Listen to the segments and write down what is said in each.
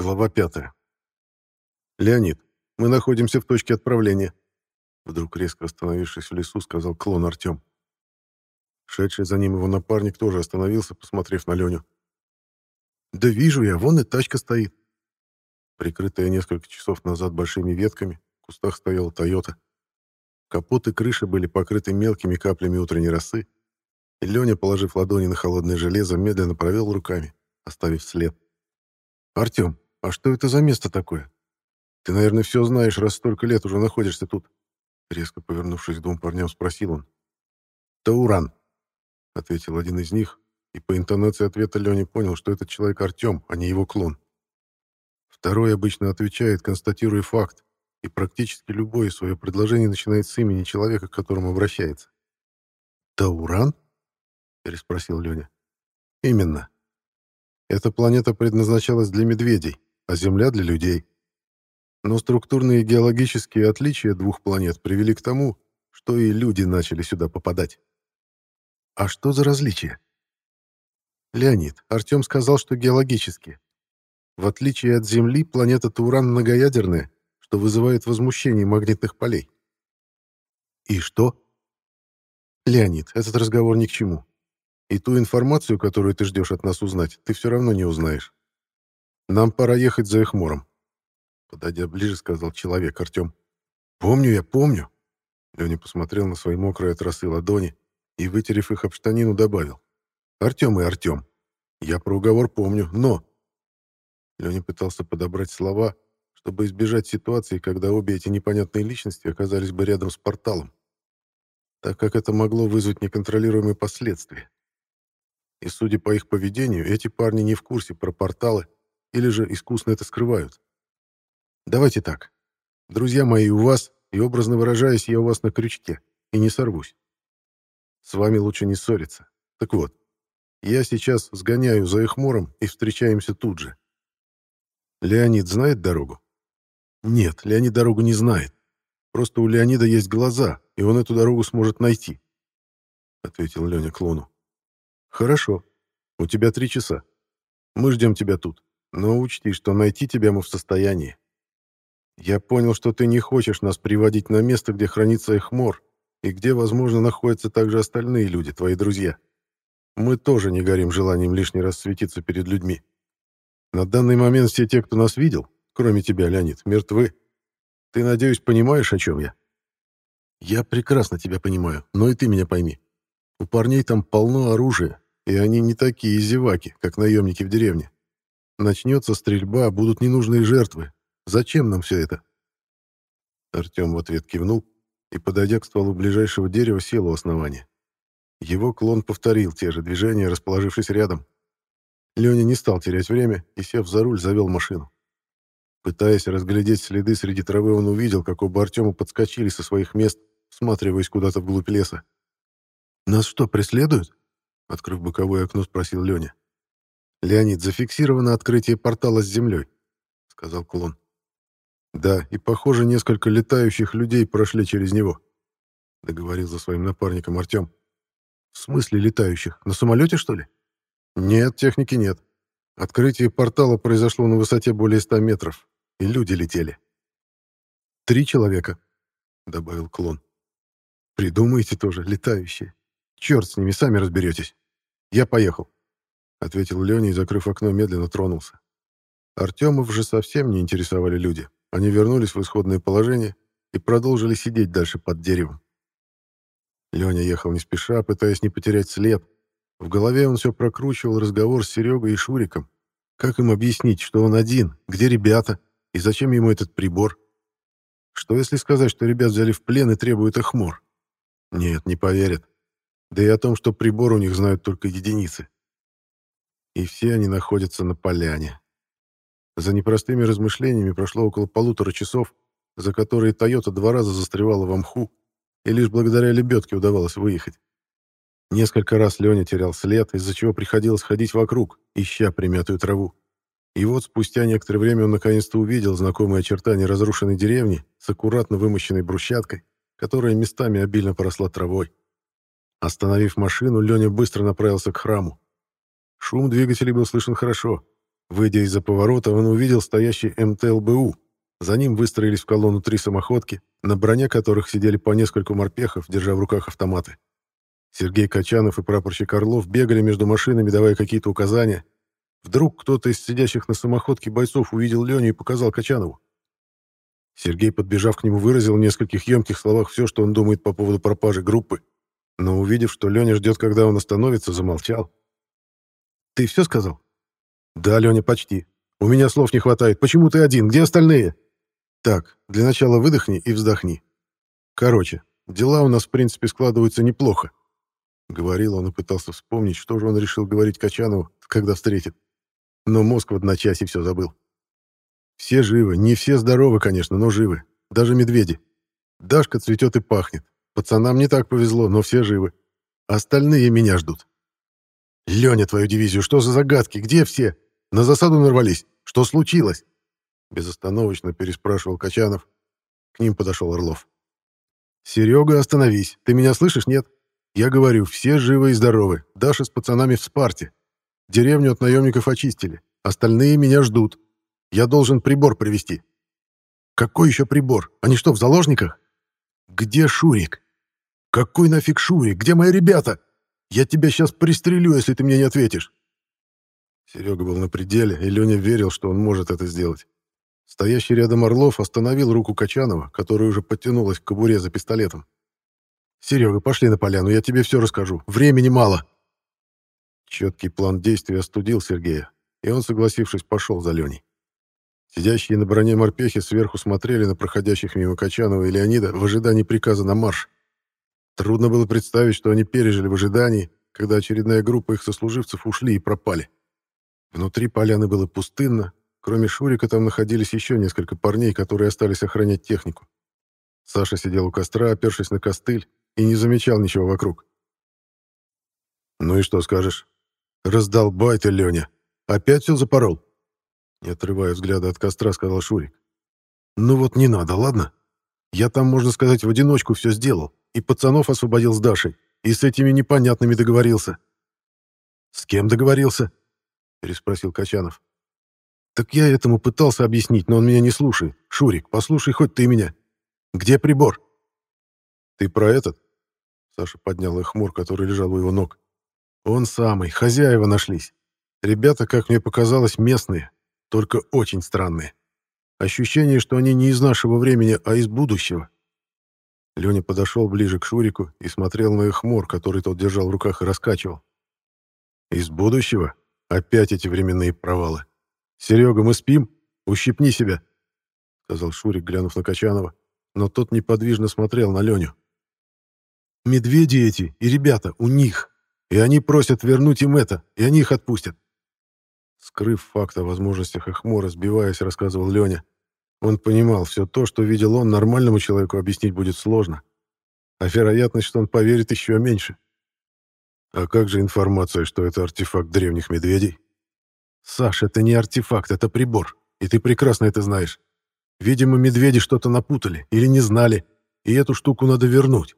Глава 5. «Леонид, мы находимся в точке отправления», — вдруг резко остановившись в лесу, сказал клон Артем. Шедший за ним его напарник тоже остановился, посмотрев на Леню. «Да вижу я, вон и тачка стоит». Прикрытая несколько часов назад большими ветками, в кустах стояла «Тойота». Капот и крыша были покрыты мелкими каплями утренней росы, и Леня, положив ладони на холодное железо, медленно провел руками, оставив след. «Артем, а что это за место такое? Ты, наверное, все знаешь, раз столько лет уже находишься тут». Резко повернувшись к двум парням, спросил он. «Тауран», — ответил один из них, и по интонации ответа Леня понял, что этот человек Артем, а не его клон. Второй обычно отвечает, констатируя факт, и практически любое свое предложение начинает с имени человека, к которому обращается. «Тауран?» — переспросил Леня. «Именно. Эта планета предназначалась для медведей, а Земля — для людей. Но структурные геологические отличия двух планет привели к тому, что и люди начали сюда попадать. А что за различия? Леонид, Артем сказал, что геологические. В отличие от Земли, планета Тауран многоядерная, что вызывает возмущение магнитных полей. И что? Леонид, этот разговор ни к чему. И ту информацию, которую ты ждешь от нас узнать, ты все равно не узнаешь. Нам пора ехать за Эхмором. Подойдя ближе, сказал человек Артем. Помню я, помню. Леня посмотрел на свои мокрые от ладони и, вытерев их об штанину, добавил. Артем и Артем. Я про уговор помню, но... Леня пытался подобрать слова, чтобы избежать ситуации, когда обе эти непонятные личности оказались бы рядом с порталом, так как это могло вызвать неконтролируемые последствия. И, судя по их поведению, эти парни не в курсе про порталы или же искусно это скрывают. Давайте так. Друзья мои, у вас, и образно выражаясь, я у вас на крючке, и не сорвусь. С вами лучше не ссориться. Так вот, я сейчас сгоняю за Эхмором и встречаемся тут же. Леонид знает дорогу? Нет, Леонид дорогу не знает. Просто у Леонида есть глаза, и он эту дорогу сможет найти, — ответил Леня клону. Хорошо. У тебя три часа. Мы ждем тебя тут. Но учти, что найти тебя мы в состоянии. Я понял, что ты не хочешь нас приводить на место, где хранится Эхмор, и где, возможно, находятся также остальные люди, твои друзья. Мы тоже не горим желанием лишний раз светиться перед людьми. На данный момент все те, кто нас видел, кроме тебя, Леонид, мертвы. Ты, надеюсь, понимаешь, о чем я? Я прекрасно тебя понимаю, но и ты меня пойми. У парней там полно оружия, и они не такие зеваки, как наемники в деревне. Начнется стрельба, будут ненужные жертвы. Зачем нам все это?» Артем в ответ кивнул и, подойдя к стволу ближайшего дерева, сел у основания. Его клон повторил те же движения, расположившись рядом. Леня не стал терять время и, сев за руль, завел машину. Пытаясь разглядеть следы среди травы, он увидел, как оба Артема подскочили со своих мест, всматриваясь куда-то вглубь леса. «Нас что, преследуют?» Открыв боковое окно, спросил Леня. «Леонид, зафиксировано открытие портала с землей», — сказал клон. «Да, и, похоже, несколько летающих людей прошли через него», — договорил за своим напарником Артем. «В смысле летающих? На самолете, что ли?» «Нет, техники нет. Открытие портала произошло на высоте более ста метров, и люди летели». «Три человека», — добавил клон. «Придумайте тоже, летающие. Черт с ними, сами разберетесь. Я поехал», — ответил Леня и, закрыв окно, медленно тронулся. Артемов же совсем не интересовали люди. Они вернулись в исходное положение и продолжили сидеть дальше под деревом. Леня ехал не спеша, пытаясь не потерять след. В голове он все прокручивал разговор с Серегой и Шуриком. Как им объяснить, что он один, где ребята, и зачем ему этот прибор? Что если сказать, что ребят взяли в плен и требуют их хмур? Нет, не поверят. Да и о том, что прибор у них знают только единицы. И все они находятся на поляне. За непростыми размышлениями прошло около полутора часов, за которые «Тойота» два раза застревала в мху, и лишь благодаря лебедке удавалось выехать. Несколько раз Леня терял след, из-за чего приходилось ходить вокруг, ища примятую траву. И вот спустя некоторое время он наконец-то увидел знакомые очертания разрушенной деревни с аккуратно вымощенной брусчаткой, которая местами обильно поросла травой. Остановив машину, Леня быстро направился к храму. Шум двигателей был слышен хорошо. Выйдя из-за поворота, он увидел стоящий МТЛБУ. За ним выстроились в колонну три самоходки, на броне которых сидели по нескольку морпехов, держа в руках автоматы. Сергей Качанов и прапорщик Орлов бегали между машинами, давая какие-то указания. Вдруг кто-то из сидящих на самоходке бойцов увидел Леню и показал Качанову. Сергей, подбежав к нему, выразил в нескольких емких словах все, что он думает по поводу пропажи группы, но, увидев, что Леня ждет, когда он остановится, замолчал. «Ты все сказал?» «Да, Леня, почти. У меня слов не хватает. Почему ты один? Где остальные?» «Так, для начала выдохни и вздохни. Короче, дела у нас, в принципе, складываются неплохо. Говорил он и пытался вспомнить, что же он решил говорить Качанову, когда встретит. Но мозг в одночасье все забыл. Все живы, не все здоровы, конечно, но живы. Даже медведи. Дашка цветет и пахнет. Пацанам не так повезло, но все живы. Остальные меня ждут. Леня, твою дивизию, что за загадки? Где все? На засаду нарвались? Что случилось? Безостановочно переспрашивал Качанов. К ним подошел Орлов. «Серега, остановись. Ты меня слышишь, нет? Я говорю, все живы и здоровы. Даша с пацанами в Спарте. Деревню от наемников очистили. Остальные меня ждут. Я должен прибор привезти. Какой еще прибор? Они что, в заложниках? Где Шурик? Какой нафиг Шурик? Где мои ребята? Я тебя сейчас пристрелю, если ты мне не ответишь. Серега был на пределе, и Леня верил, что он может это сделать. Стоящий рядом Орлов остановил руку Качанова, которая уже подтянулась к кобуре за пистолетом. Серега, пошли на поляну, я тебе все расскажу. Времени мало. Четкий план действий остудил Сергея, и он, согласившись, пошел за Леней. Сидящие на броне морпехи сверху смотрели на проходящих мимо Качанова и Леонида в ожидании приказа на марш. Трудно было представить, что они пережили в ожидании, когда очередная группа их сослуживцев ушли и пропали. Внутри поляны было пустынно, кроме Шурика там находились еще несколько парней, которые остались охранять технику. Саша сидел у костра, опершись на костыль, и не замечал ничего вокруг. «Ну и что скажешь? Раздолбай ты, Леня! Опять все запорол?» Не отрывая взгляда от костра, сказал Шурик. «Ну вот не надо, ладно? Я там, можно сказать, в одиночку все сделал, и пацанов освободил с Дашей, и с этими непонятными договорился». «С кем договорился?» — переспросил Качанов. «Так я этому пытался объяснить, но он меня не слушает. Шурик, послушай хоть ты меня. Где прибор?» «Ты про этот?» Саша поднял их хмур, который лежал у его ног. «Он самый, хозяева нашлись. Ребята, как мне показалось, местные, только очень странные. Ощущение, что они не из нашего времени, а из будущего». Леня подошел ближе к Шурику и смотрел на их хмур, который тот держал в руках и раскачивал. «Из будущего? Опять эти временные провалы. Серега, мы спим? Ущипни себя!» — сказал Шурик, глянув на Качанова, но тот неподвижно смотрел на Леню. Медведи эти и ребята у них. И они просят вернуть им это, и они их отпустят. Скрыв факт о возможностях Эхмора, сбиваясь, рассказывал Леня. Он понимал, все то, что видел он, нормальному человеку объяснить будет сложно. А вероятность, что он поверит, еще меньше. А как же информация, что это артефакт древних медведей? Саш, это не артефакт, это прибор. И ты прекрасно это знаешь. Видимо, медведи что-то напутали или не знали, и эту штуку надо вернуть.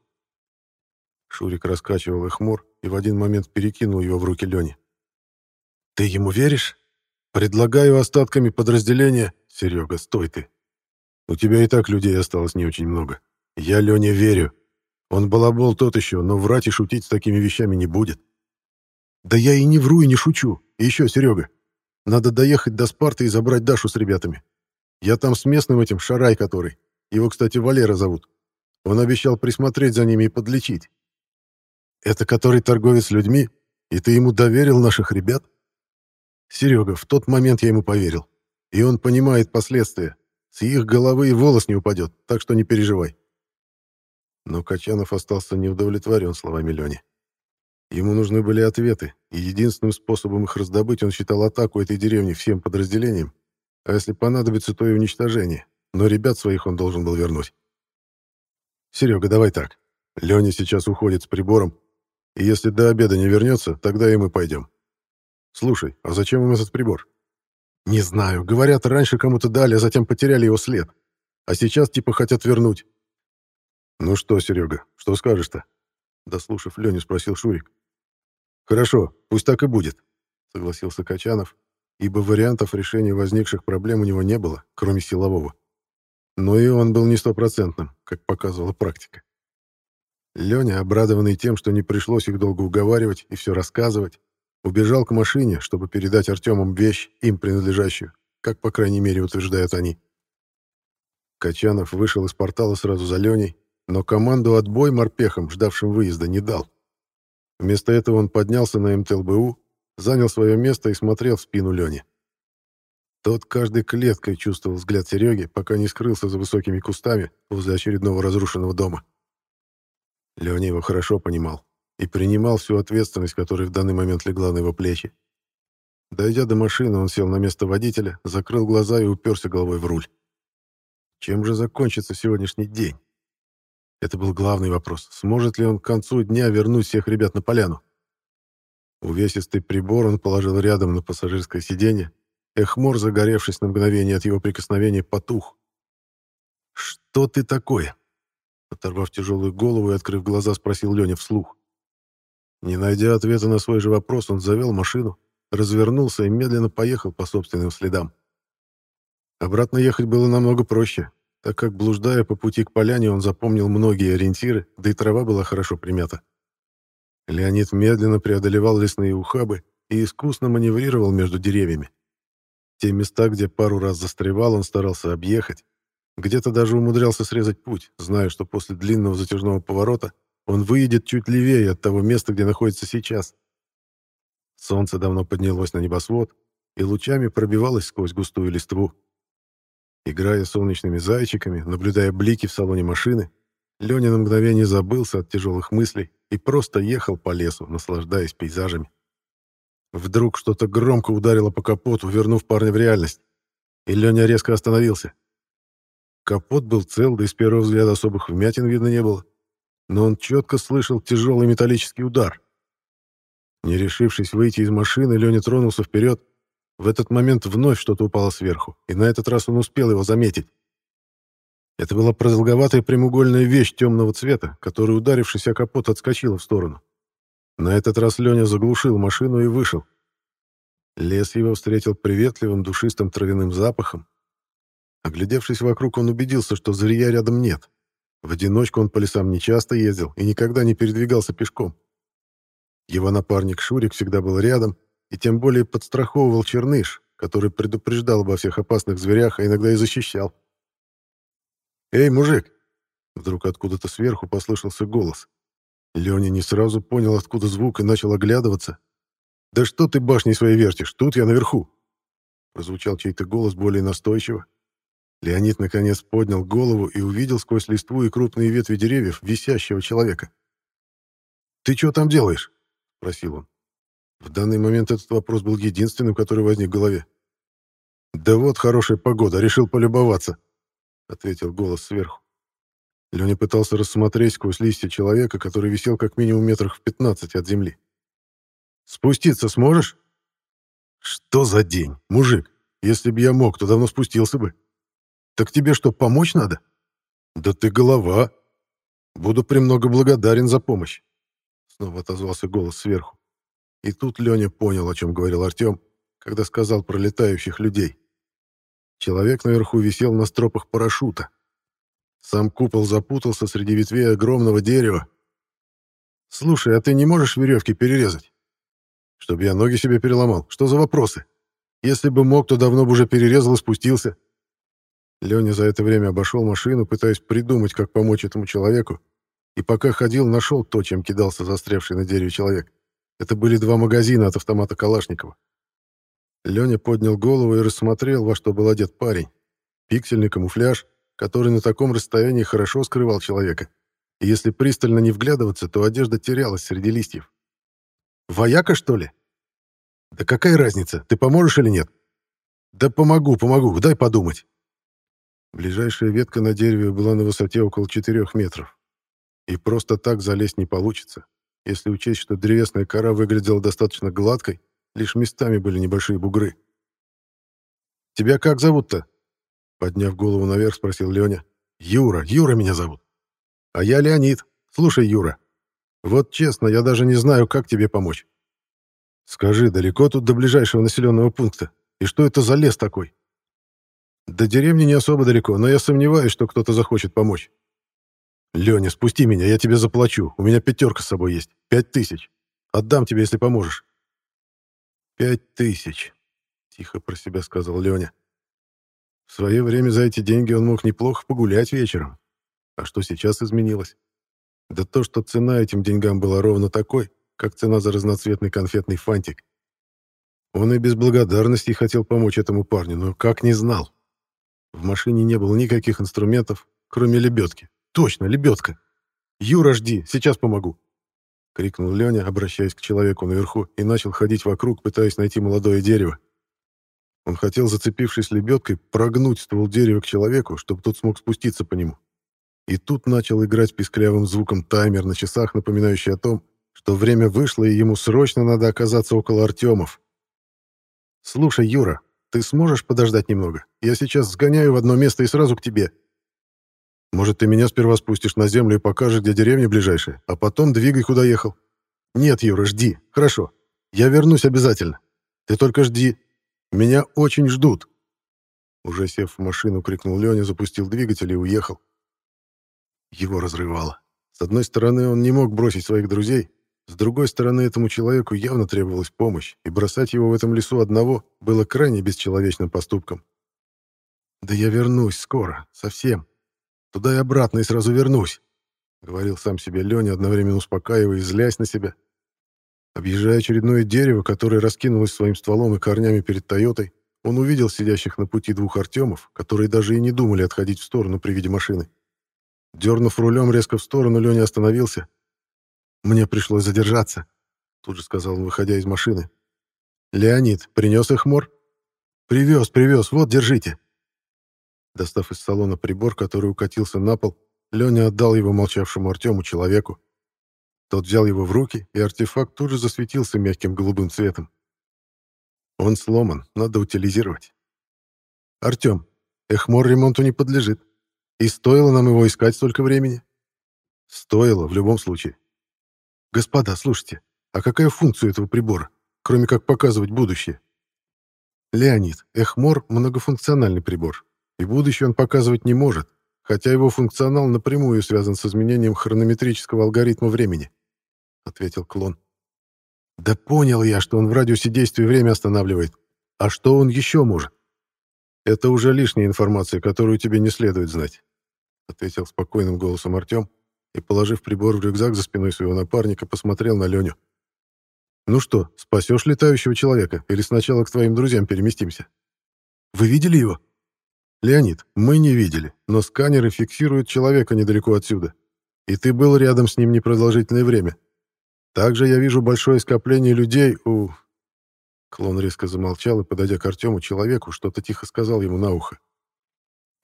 Шурик раскачивал их мор и в один момент перекинул его в руки Лени. «Ты ему веришь? Предлагаю остатками подразделения...» «Серега, стой ты. У тебя и так людей осталось не очень много. Я Лене верю. Он балабол тот еще, но врать и шутить с такими вещами не будет». «Да я и не вру, и не шучу. И еще, Серега, надо доехать до Спарты и забрать Дашу с ребятами. Я там с местным этим, Шарай который. Его, кстати, Валера зовут. Он обещал присмотреть за ними и подлечить. Это который торговец людьми? И ты ему доверил наших ребят? Серега, в тот момент я ему поверил. И он понимает последствия. С их головы и волос не упадет, так что не переживай. Но Качанов остался неудовлетворен словами Лени. Ему нужны были ответы, и единственным способом их раздобыть он считал атаку этой деревни всем подразделениям, а если понадобится, то и уничтожение. Но ребят своих он должен был вернуть. «Серега, давай так. Леня сейчас уходит с прибором, и если до обеда не вернется, тогда и мы пойдем. Слушай, а зачем им этот прибор? Не знаю. Говорят, раньше кому-то дали, а затем потеряли его след. А сейчас типа хотят вернуть. Ну что, Серега, что скажешь-то? Дослушав Леню, спросил Шурик. Хорошо, пусть так и будет, согласился Качанов ибо вариантов решения возникших проблем у него не было, кроме силового. Но и он был не стопроцентным, как показывала практика. Леня, обрадованный тем, что не пришлось их долго уговаривать и все рассказывать, убежал к машине, чтобы передать Артемам вещь, им принадлежащую, как, по крайней мере, утверждают они. Качанов вышел из портала сразу за Леней, но команду отбой морпехам, ждавшим выезда, не дал. Вместо этого он поднялся на МТЛБУ, занял свое место и смотрел в спину Лени. Тот каждой клеткой чувствовал взгляд Сереги, пока не скрылся за высокими кустами возле очередного разрушенного дома. Леня его хорошо понимал и принимал всю ответственность, которая в данный момент легла на его плечи. Дойдя до машины, он сел на место водителя, закрыл глаза и уперся головой в руль. Чем же закончится сегодняшний день? Это был главный вопрос. Сможет ли он к концу дня вернуть всех ребят на поляну? Увесистый прибор он положил рядом на пассажирское сиденье. Эхмор, загоревшись на мгновение от его прикосновения, потух. «Что ты такое?» Оторвав тяжелую голову и открыв глаза, спросил Леня вслух. Не найдя ответа на свой же вопрос, он завел машину, развернулся и медленно поехал по собственным следам. Обратно ехать было намного проще, так как, блуждая по пути к поляне, он запомнил многие ориентиры, да и трава была хорошо примята. Леонид медленно преодолевал лесные ухабы и искусно маневрировал между деревьями. Те места, где пару раз застревал, он старался объехать, где-то даже умудрялся срезать путь, зная, что после длинного затяжного поворота он выедет чуть левее от того места, где находится сейчас. Солнце давно поднялось на небосвод и лучами пробивалось сквозь густую листву. Играя солнечными зайчиками, наблюдая блики в салоне машины, Леня на мгновение забылся от тяжелых мыслей и просто ехал по лесу, наслаждаясь пейзажами. Вдруг что-то громко ударило по капоту, вернув парня в реальность. И Леня резко остановился. Капот был цел, да и с первого взгляда особых вмятин видно не было. Но он четко слышал тяжелый металлический удар. Не решившись выйти из машины, Леня тронулся вперед. В этот момент вновь что-то упало сверху, и на этот раз он успел его заметить. Это была продолговатая прямоугольная вещь темного цвета, которая, ударившись о капот, отскочила в сторону. На этот раз Леня заглушил машину и вышел. Лес его встретил приветливым душистым травяным запахом, Оглядевшись вокруг, он убедился, что зрия рядом нет. В одиночку он по лесам не часто ездил и никогда не передвигался пешком. Его напарник Шурик всегда был рядом и тем более подстраховывал Черныш, который предупреждал обо всех опасных зверях, а иногда и защищал. «Эй, мужик!» Вдруг откуда-то сверху послышался голос. Леня не сразу понял, откуда звук, и начал оглядываться. «Да что ты башней своей вертишь? Тут я наверху!» Прозвучал чей-то голос более настойчиво, Леонид наконец поднял голову и увидел сквозь листву и крупные ветви деревьев висящего человека. «Ты что там делаешь?» — спросил он. В данный момент этот вопрос был единственным, который возник в голове. «Да вот хорошая погода, решил полюбоваться», — ответил голос сверху. Леня пытался рассмотреть сквозь листья человека, который висел как минимум метрах в пятнадцати от земли. «Спуститься сможешь?» «Что за день, мужик? Если бы я мог, то давно спустился бы», так тебе что, помочь надо? Да ты голова. Буду премного благодарен за помощь. Снова отозвался голос сверху. И тут Леня понял, о чем говорил Артем, когда сказал про летающих людей. Человек наверху висел на стропах парашюта. Сам купол запутался среди ветвей огромного дерева. «Слушай, а ты не можешь веревки перерезать?» «Чтобы я ноги себе переломал? Что за вопросы? Если бы мог, то давно бы уже перерезал и спустился. Леня за это время обошел машину, пытаясь придумать, как помочь этому человеку, и пока ходил, нашел то, чем кидался застрявший на дереве человек. Это были два магазина от автомата Калашникова. Леня поднял голову и рассмотрел, во что был одет парень. Пиксельный камуфляж, который на таком расстоянии хорошо скрывал человека. И если пристально не вглядываться, то одежда терялась среди листьев. «Вояка, что ли?» «Да какая разница, ты поможешь или нет?» «Да помогу, помогу, дай подумать». Ближайшая ветка на дереве была на высоте около 4 метров. И просто так залезть не получится, если учесть, что древесная кора выглядела достаточно гладкой, лишь местами были небольшие бугры. «Тебя как зовут-то?» Подняв голову наверх, спросил Леня. «Юра, Юра меня зовут». «А я Леонид. Слушай, Юра, вот честно, я даже не знаю, как тебе помочь. Скажи, далеко тут до ближайшего населенного пункта? И что это за лес такой? До деревни не особо далеко, но я сомневаюсь, что кто-то захочет помочь. Леня, спусти меня, я тебе заплачу. У меня пятерка с собой есть. Пять тысяч. Отдам тебе, если поможешь. Пять тысяч, тихо про себя сказал Леня. В свое время за эти деньги он мог неплохо погулять вечером. А что сейчас изменилось? Да то, что цена этим деньгам была ровно такой, как цена за разноцветный конфетный фантик. Он и без благодарности хотел помочь этому парню, но как не знал. В машине не было никаких инструментов, кроме лебедки. Точно, лебедка. «Юра, жди, сейчас помогу!» — крикнул Леня, обращаясь к человеку наверху, и начал ходить вокруг, пытаясь найти молодое дерево. Он хотел, зацепившись лебедкой, прогнуть ствол дерева к человеку, чтобы тот смог спуститься по нему. И тут начал играть писклявым звуком таймер на часах, напоминающий о том, что время вышло, и ему срочно надо оказаться около Артемов. «Слушай, Юра, ты сможешь подождать немного? Я сейчас сгоняю в одно место и сразу к тебе. Может, ты меня сперва спустишь на землю и покажешь, где деревня ближайшая, а потом двигай, куда ехал? Нет, Юра, жди. Хорошо. Я вернусь обязательно. Ты только жди. Меня очень ждут. Уже сев в машину, крикнул Леня, запустил двигатель и уехал. Его разрывало. С одной стороны, он не мог бросить своих друзей, с другой стороны, этому человеку явно требовалась помощь, и бросать его в этом лесу одного было крайне бесчеловечным поступком. «Да я вернусь скоро, совсем. Туда и обратно, и сразу вернусь», — говорил сам себе Леня, одновременно успокаивая и злясь на себя. Объезжая очередное дерево, которое раскинулось своим стволом и корнями перед Тойотой, он увидел сидящих на пути двух Артемов, которые даже и не думали отходить в сторону при виде машины. Дернув рулем резко в сторону, Леня остановился — мне пришлось задержаться, тут же сказал он, выходя из машины. Леонид, принес их мор? Привез, привез, вот, держите. Достав из салона прибор, который укатился на пол, Леня отдал его молчавшему Артему человеку. Тот взял его в руки, и артефакт тут же засветился мягким голубым цветом. Он сломан, надо утилизировать. Артем, Эхмор ремонту не подлежит. И стоило нам его искать столько времени? Стоило, в любом случае. Господа, слушайте, а какая функция этого прибора, кроме как показывать будущее? Леонид, Эхмор — многофункциональный прибор, и будущее он показывать не может, хотя его функционал напрямую связан с изменением хронометрического алгоритма времени, — ответил клон. Да понял я, что он в радиусе действия время останавливает. А что он еще может? Это уже лишняя информация, которую тебе не следует знать, — ответил спокойным голосом Артем, и, положив прибор в рюкзак за спиной своего напарника, посмотрел на Леню. «Ну что, спасешь летающего человека или сначала к твоим друзьям переместимся?» «Вы видели его?» «Леонид, мы не видели, но сканеры фиксируют человека недалеко отсюда, и ты был рядом с ним непродолжительное время. Также я вижу большое скопление людей у...» Клон резко замолчал и, подойдя к Артему, человеку, что-то тихо сказал ему на ухо.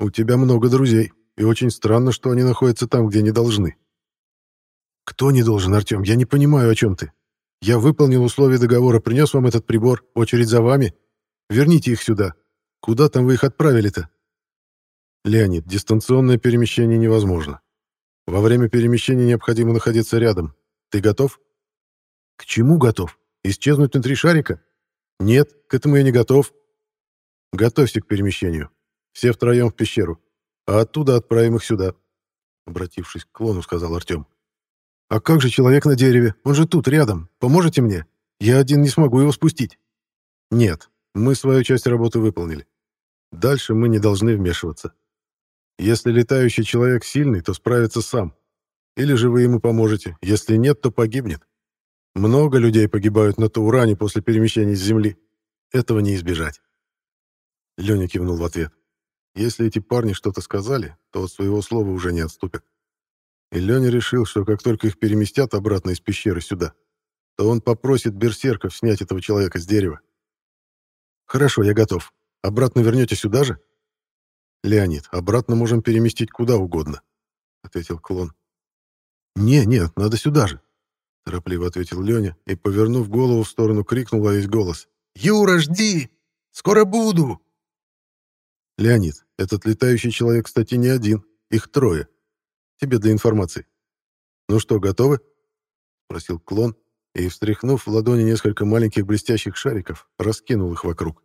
«У тебя много друзей, и очень странно, что они находятся там, где не должны. Кто не должен, Артем? Я не понимаю, о чем ты. Я выполнил условия договора, принес вам этот прибор, очередь за вами. Верните их сюда. Куда там вы их отправили-то? Леонид, дистанционное перемещение невозможно. Во время перемещения необходимо находиться рядом. Ты готов? К чему готов? Исчезнуть внутри шарика? Нет, к этому я не готов. Готовься к перемещению. Все втроем в пещеру а оттуда отправим их сюда», — обратившись к клону, сказал Артем. «А как же человек на дереве? Он же тут, рядом. Поможете мне? Я один не смогу его спустить». «Нет, мы свою часть работы выполнили. Дальше мы не должны вмешиваться. Если летающий человек сильный, то справится сам. Или же вы ему поможете. Если нет, то погибнет. Много людей погибают на Тауране после перемещения с Земли. Этого не избежать». Леня кивнул в ответ. Если эти парни что-то сказали, то от своего слова уже не отступят. И Леня решил, что как только их переместят обратно из пещеры сюда, то он попросит берсерков снять этого человека с дерева. «Хорошо, я готов. Обратно вернете сюда же?» «Леонид, обратно можем переместить куда угодно», — ответил клон. «Не, нет, надо сюда же», — торопливо ответил Леня и, повернув голову в сторону, крикнул весь голос. «Юра, жди! Скоро буду!» Леонид, этот летающий человек, кстати, не один. Их трое. Тебе для информации. Ну что, готовы? Спросил клон и, встряхнув в ладони несколько маленьких блестящих шариков, раскинул их вокруг.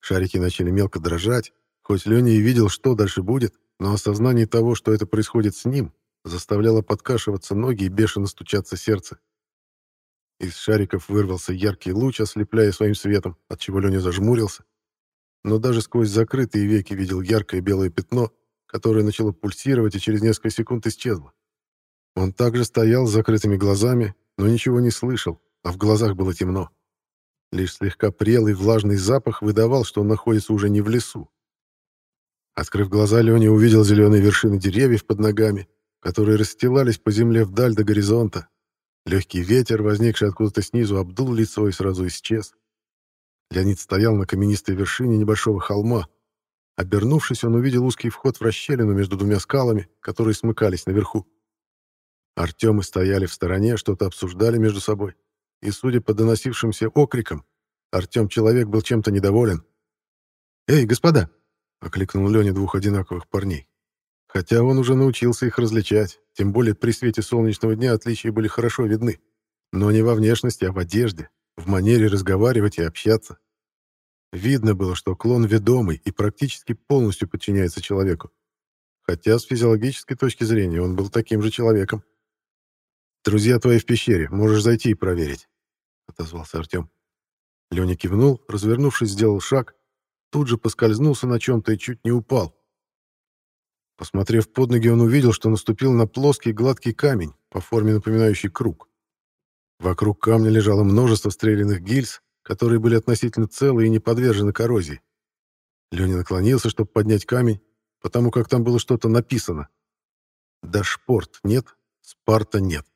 Шарики начали мелко дрожать, хоть Леня и видел, что дальше будет, но осознание того, что это происходит с ним, заставляло подкашиваться ноги и бешено стучаться сердце. Из шариков вырвался яркий луч, ослепляя своим светом, отчего Леня зажмурился. Но даже сквозь закрытые веки видел яркое белое пятно, которое начало пульсировать и через несколько секунд исчезло. Он также стоял с закрытыми глазами, но ничего не слышал, а в глазах было темно. Лишь слегка прелый влажный запах выдавал, что он находится уже не в лесу. Открыв глаза, Леня увидел зеленые вершины деревьев под ногами, которые расстилались по земле вдаль до горизонта. Легкий ветер, возникший откуда-то снизу, обдул лицо и сразу исчез. Леонид стоял на каменистой вершине небольшого холма. Обернувшись, он увидел узкий вход в расщелину между двумя скалами, которые смыкались наверху. Артемы стояли в стороне, что-то обсуждали между собой. И, судя по доносившимся окрикам, Артем-человек был чем-то недоволен. «Эй, господа!» — окликнул Леня двух одинаковых парней. Хотя он уже научился их различать, тем более при свете солнечного дня отличия были хорошо видны. Но не во внешности, а в одежде, в манере разговаривать и общаться. Видно было, что клон ведомый и практически полностью подчиняется человеку. Хотя с физиологической точки зрения он был таким же человеком. «Друзья твои в пещере, можешь зайти и проверить», — отозвался Артем. Леня кивнул, развернувшись, сделал шаг, тут же поскользнулся на чем-то и чуть не упал. Посмотрев под ноги, он увидел, что наступил на плоский гладкий камень, по форме напоминающий круг. Вокруг камня лежало множество стрелянных гильз, которые были относительно целы и не подвержены коррозии. Леня наклонился, чтобы поднять камень, потому как там было что-то написано. «Дашпорт нет, Спарта нет».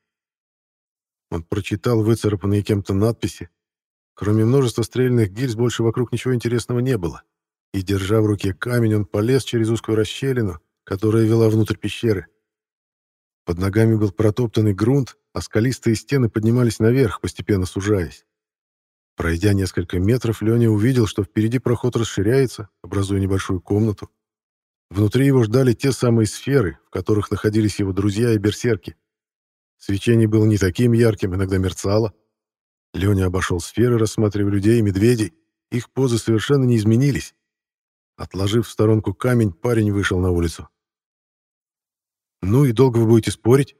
Он прочитал выцарапанные кем-то надписи. Кроме множества стрельных гильз, больше вокруг ничего интересного не было. И, держа в руке камень, он полез через узкую расщелину, которая вела внутрь пещеры. Под ногами был протоптанный грунт, а скалистые стены поднимались наверх, постепенно сужаясь. Пройдя несколько метров, Леня увидел, что впереди проход расширяется, образуя небольшую комнату. Внутри его ждали те самые сферы, в которых находились его друзья и берсерки. Свечение было не таким ярким, иногда мерцало. Леня обошел сферы, рассматривая людей и медведей. Их позы совершенно не изменились. Отложив в сторонку камень, парень вышел на улицу. «Ну и долго вы будете спорить?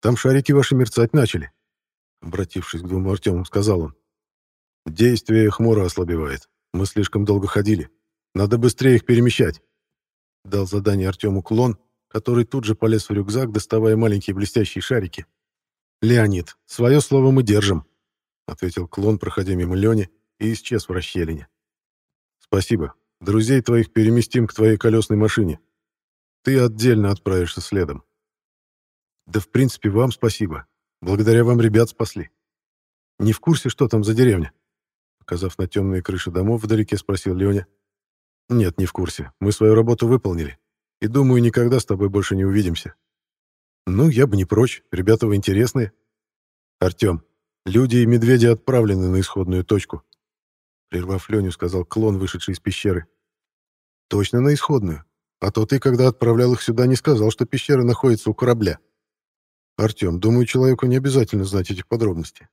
Там шарики ваши мерцать начали», — обратившись к двум Артемам, сказал он. «Действие хмуро ослабевает. Мы слишком долго ходили. Надо быстрее их перемещать». Дал задание Артему клон, который тут же полез в рюкзак, доставая маленькие блестящие шарики. «Леонид, свое слово мы держим», — ответил клон, проходя мимо Лени, и исчез в расщелине. «Спасибо. Друзей твоих переместим к твоей колесной машине. Ты отдельно отправишься следом. Да в принципе вам спасибо. Благодаря вам ребят спасли. Не в курсе, что там за деревня? Показав на темные крыши домов вдалеке, спросил Леня. Нет, не в курсе. Мы свою работу выполнили. И думаю, никогда с тобой больше не увидимся. Ну, я бы не прочь. Ребята вы интересные. Артем, люди и медведи отправлены на исходную точку. Прервав Леню, сказал клон, вышедший из пещеры. Точно на исходную. А то ты, когда отправлял их сюда, не сказал, что пещера находится у корабля. Артем, думаю, человеку не обязательно знать этих подробностей.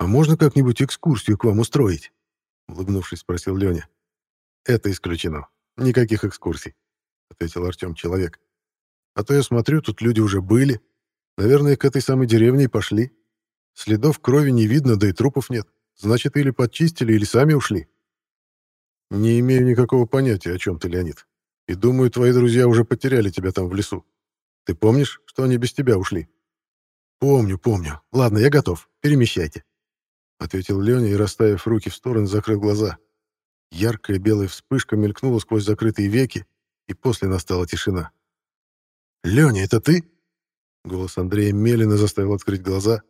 А можно как-нибудь экскурсию к вам устроить? Улыбнувшись, спросил Леня. Это исключено. Никаких экскурсий, ответил Артем человек. А то я смотрю, тут люди уже были. Наверное, к этой самой деревне и пошли. Следов крови не видно, да и трупов нет. Значит, или подчистили, или сами ушли. Не имею никакого понятия, о чем ты, Леонид. И думаю, твои друзья уже потеряли тебя там в лесу. Ты помнишь, что они без тебя ушли?» «Помню, помню. Ладно, я готов. Перемещайте», — ответил Леня и, расставив руки в стороны, закрыл глаза. Яркая белая вспышка мелькнула сквозь закрытые веки, и после настала тишина. «Леня, это ты?» Голос Андрея медленно заставил открыть глаза.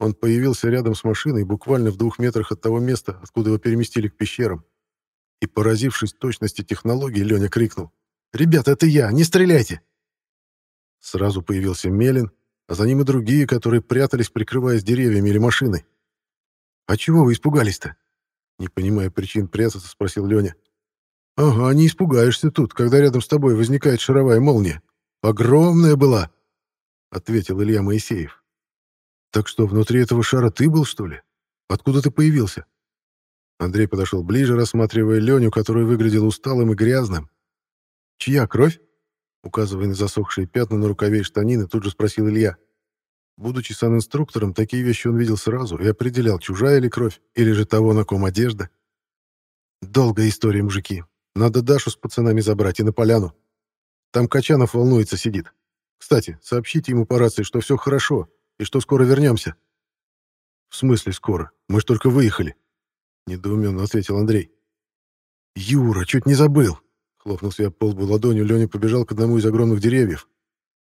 Он появился рядом с машиной, буквально в двух метрах от того места, откуда его переместили к пещерам. И, поразившись точности технологии, Леня крикнул. «Ребята, это я! Не стреляйте!» Сразу появился Мелин, а за ним и другие, которые прятались, прикрываясь деревьями или машиной. «А чего вы испугались-то?» Не понимая причин прятаться, спросил Леня. «Ага, не испугаешься тут, когда рядом с тобой возникает шаровая молния. Огромная была!» Ответил Илья Моисеев. «Так что, внутри этого шара ты был, что ли? Откуда ты появился?» Андрей подошел ближе, рассматривая Леню, который выглядел усталым и грязным. «Чья кровь?» Указывая на засохшие пятна на рукаве и штанины, тут же спросил Илья. Будучи санинструктором, такие вещи он видел сразу и определял, чужая ли кровь, или же того, на ком одежда. «Долгая история, мужики. Надо Дашу с пацанами забрать и на поляну. Там Качанов волнуется, сидит. Кстати, сообщите ему по рации, что все хорошо и что скоро вернемся». «В смысле скоро? Мы ж только выехали», — недоуменно ответил Андрей. «Юра, чуть не забыл!» Хлопнул себя по лбу ладонью, Леня побежал к одному из огромных деревьев.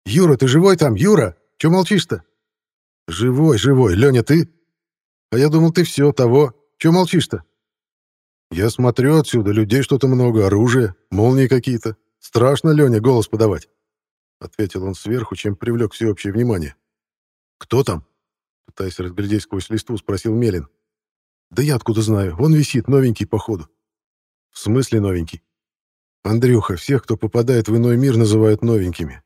«Юра, ты живой там? Юра! Че молчишь-то?» «Живой, живой. Леня, ты?» «А я думал, ты все, того. Че молчишь-то?» «Я смотрю отсюда, людей что-то много, оружие, молнии какие-то. Страшно, Леня, голос подавать», — ответил он сверху, чем привлек всеобщее внимание. «Кто там?» — пытаясь разглядеть сквозь листву, спросил Мелин. «Да я откуда знаю? Он висит, новенький, походу». «В смысле новенький?» «Андрюха, всех, кто попадает в иной мир, называют новенькими.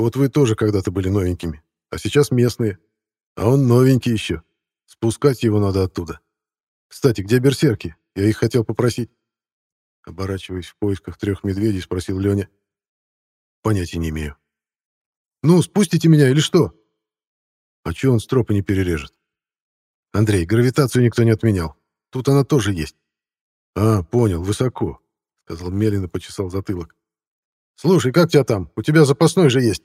Вот вы тоже когда-то были новенькими, а сейчас местные. А он новенький еще. Спускать его надо оттуда. Кстати, где берсерки? Я их хотел попросить». Оборачиваясь в поисках трех медведей, спросил Леня. «Понятия не имею». «Ну, спустите меня или что?» «А че он стропы не перережет?» «Андрей, гравитацию никто не отменял. Тут она тоже есть». «А, понял, высоко», — сказал Мелин и почесал затылок. «Слушай, как тебя там? У тебя запасной же есть».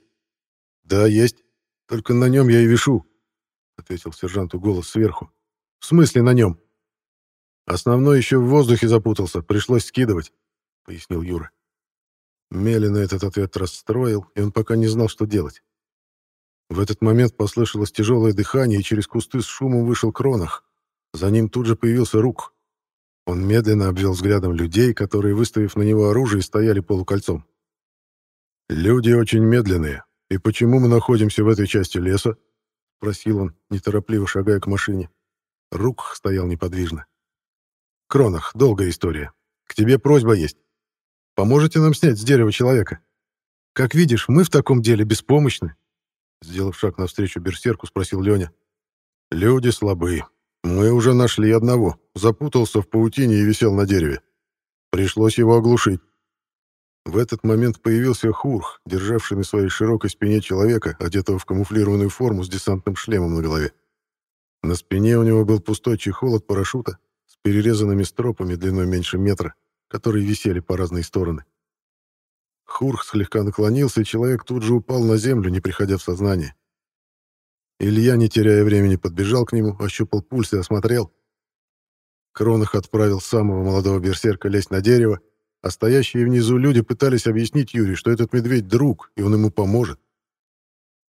«Да, есть. Только на нем я и вешу», — ответил сержанту голос сверху. «В смысле на нем?» «Основной еще в воздухе запутался, пришлось скидывать», — пояснил Юра. Мелина этот ответ расстроил, и он пока не знал, что делать. В этот момент послышалось тяжелое дыхание, и через кусты с шумом вышел Кронах. За ним тут же появился Рук. Он медленно обвел взглядом людей, которые, выставив на него оружие, стояли полукольцом. «Люди очень медленные. И почему мы находимся в этой части леса?» — спросил он, неторопливо шагая к машине. Рук стоял неподвижно. «Кронах, долгая история. К тебе просьба есть. Поможете нам снять с дерева человека? Как видишь, мы в таком деле беспомощны, Сделав шаг навстречу берсерку, спросил Леня. «Люди слабые. Мы уже нашли одного. Запутался в паутине и висел на дереве. Пришлось его оглушить». В этот момент появился Хурх, державший на своей широкой спине человека, одетого в камуфлированную форму с десантным шлемом на голове. На спине у него был пустой чехол от парашюта с перерезанными стропами длиной меньше метра, которые висели по разные стороны. Хурх слегка наклонился, и человек тут же упал на землю, не приходя в сознание. Илья, не теряя времени, подбежал к нему, ощупал пульс и осмотрел. Кронах отправил самого молодого берсерка лезть на дерево, а стоящие внизу люди пытались объяснить Юрию, что этот медведь друг, и он ему поможет.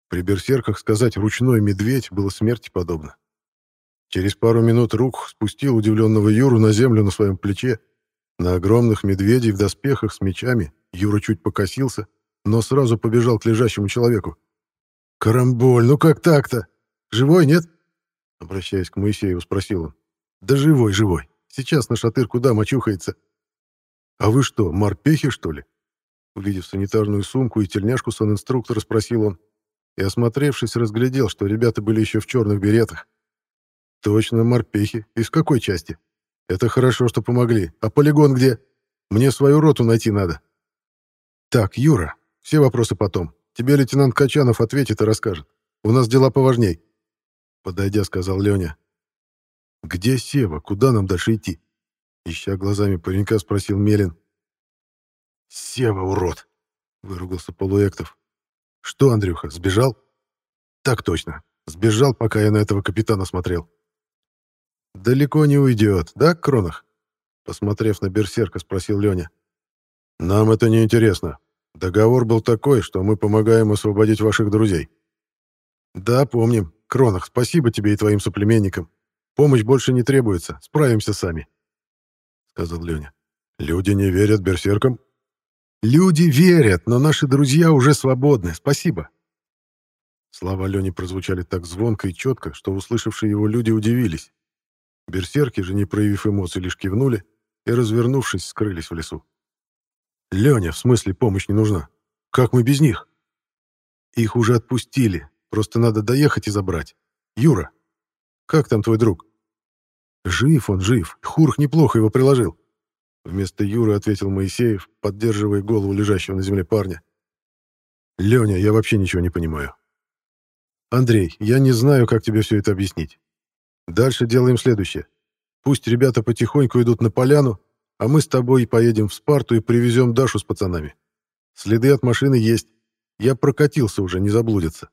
При берсерках сказать «ручной медведь» было смерти подобно. Через пару минут Рук спустил удивленного Юру на землю на своем плече. На огромных медведей в доспехах с мечами Юра чуть покосился, но сразу побежал к лежащему человеку. «Карамболь, ну как так-то? Живой, нет?» Обращаясь к Моисееву, спросил он. «Да живой, живой. Сейчас на шатырку дам очухается». «А вы что, морпехи, что ли?» Увидев санитарную сумку и тельняшку инструктора, спросил он. И, осмотревшись, разглядел, что ребята были еще в черных беретах. «Точно, морпехи. Из какой части?» «Это хорошо, что помогли. А полигон где? Мне свою роту найти надо». «Так, Юра, все вопросы потом. Тебе лейтенант Качанов ответит и расскажет. У нас дела поважней». Подойдя, сказал Леня. «Где Сева? Куда нам дальше идти?» Ища глазами паренька, спросил Мелин. «Сева, урод!» — выругался Полуэктов. «Что, Андрюха, сбежал?» «Так точно. Сбежал, пока я на этого капитана смотрел». «Далеко не уйдет, да, Кронах?» Посмотрев на берсерка, спросил Леня. «Нам это не интересно. Договор был такой, что мы помогаем освободить ваших друзей». «Да, помним. Кронах, спасибо тебе и твоим соплеменникам. Помощь больше не требуется. Справимся сами», — сказал Леня. «Люди не верят берсеркам?» «Люди верят, но наши друзья уже свободны. Спасибо». Слова Лени прозвучали так звонко и четко, что услышавшие его люди удивились. Берсерки же, не проявив эмоций, лишь кивнули и, развернувшись, скрылись в лесу. Леня, в смысле, помощь не нужна. Как мы без них? Их уже отпустили. Просто надо доехать и забрать. Юра, как там твой друг? «Жив он, жив. Хурх неплохо его приложил». Вместо Юры ответил Моисеев, поддерживая голову лежащего на земле парня. «Леня, я вообще ничего не понимаю. Андрей, я не знаю, как тебе все это объяснить. Дальше делаем следующее. Пусть ребята потихоньку идут на поляну, а мы с тобой поедем в Спарту и привезем Дашу с пацанами. Следы от машины есть. Я прокатился уже, не заблудится.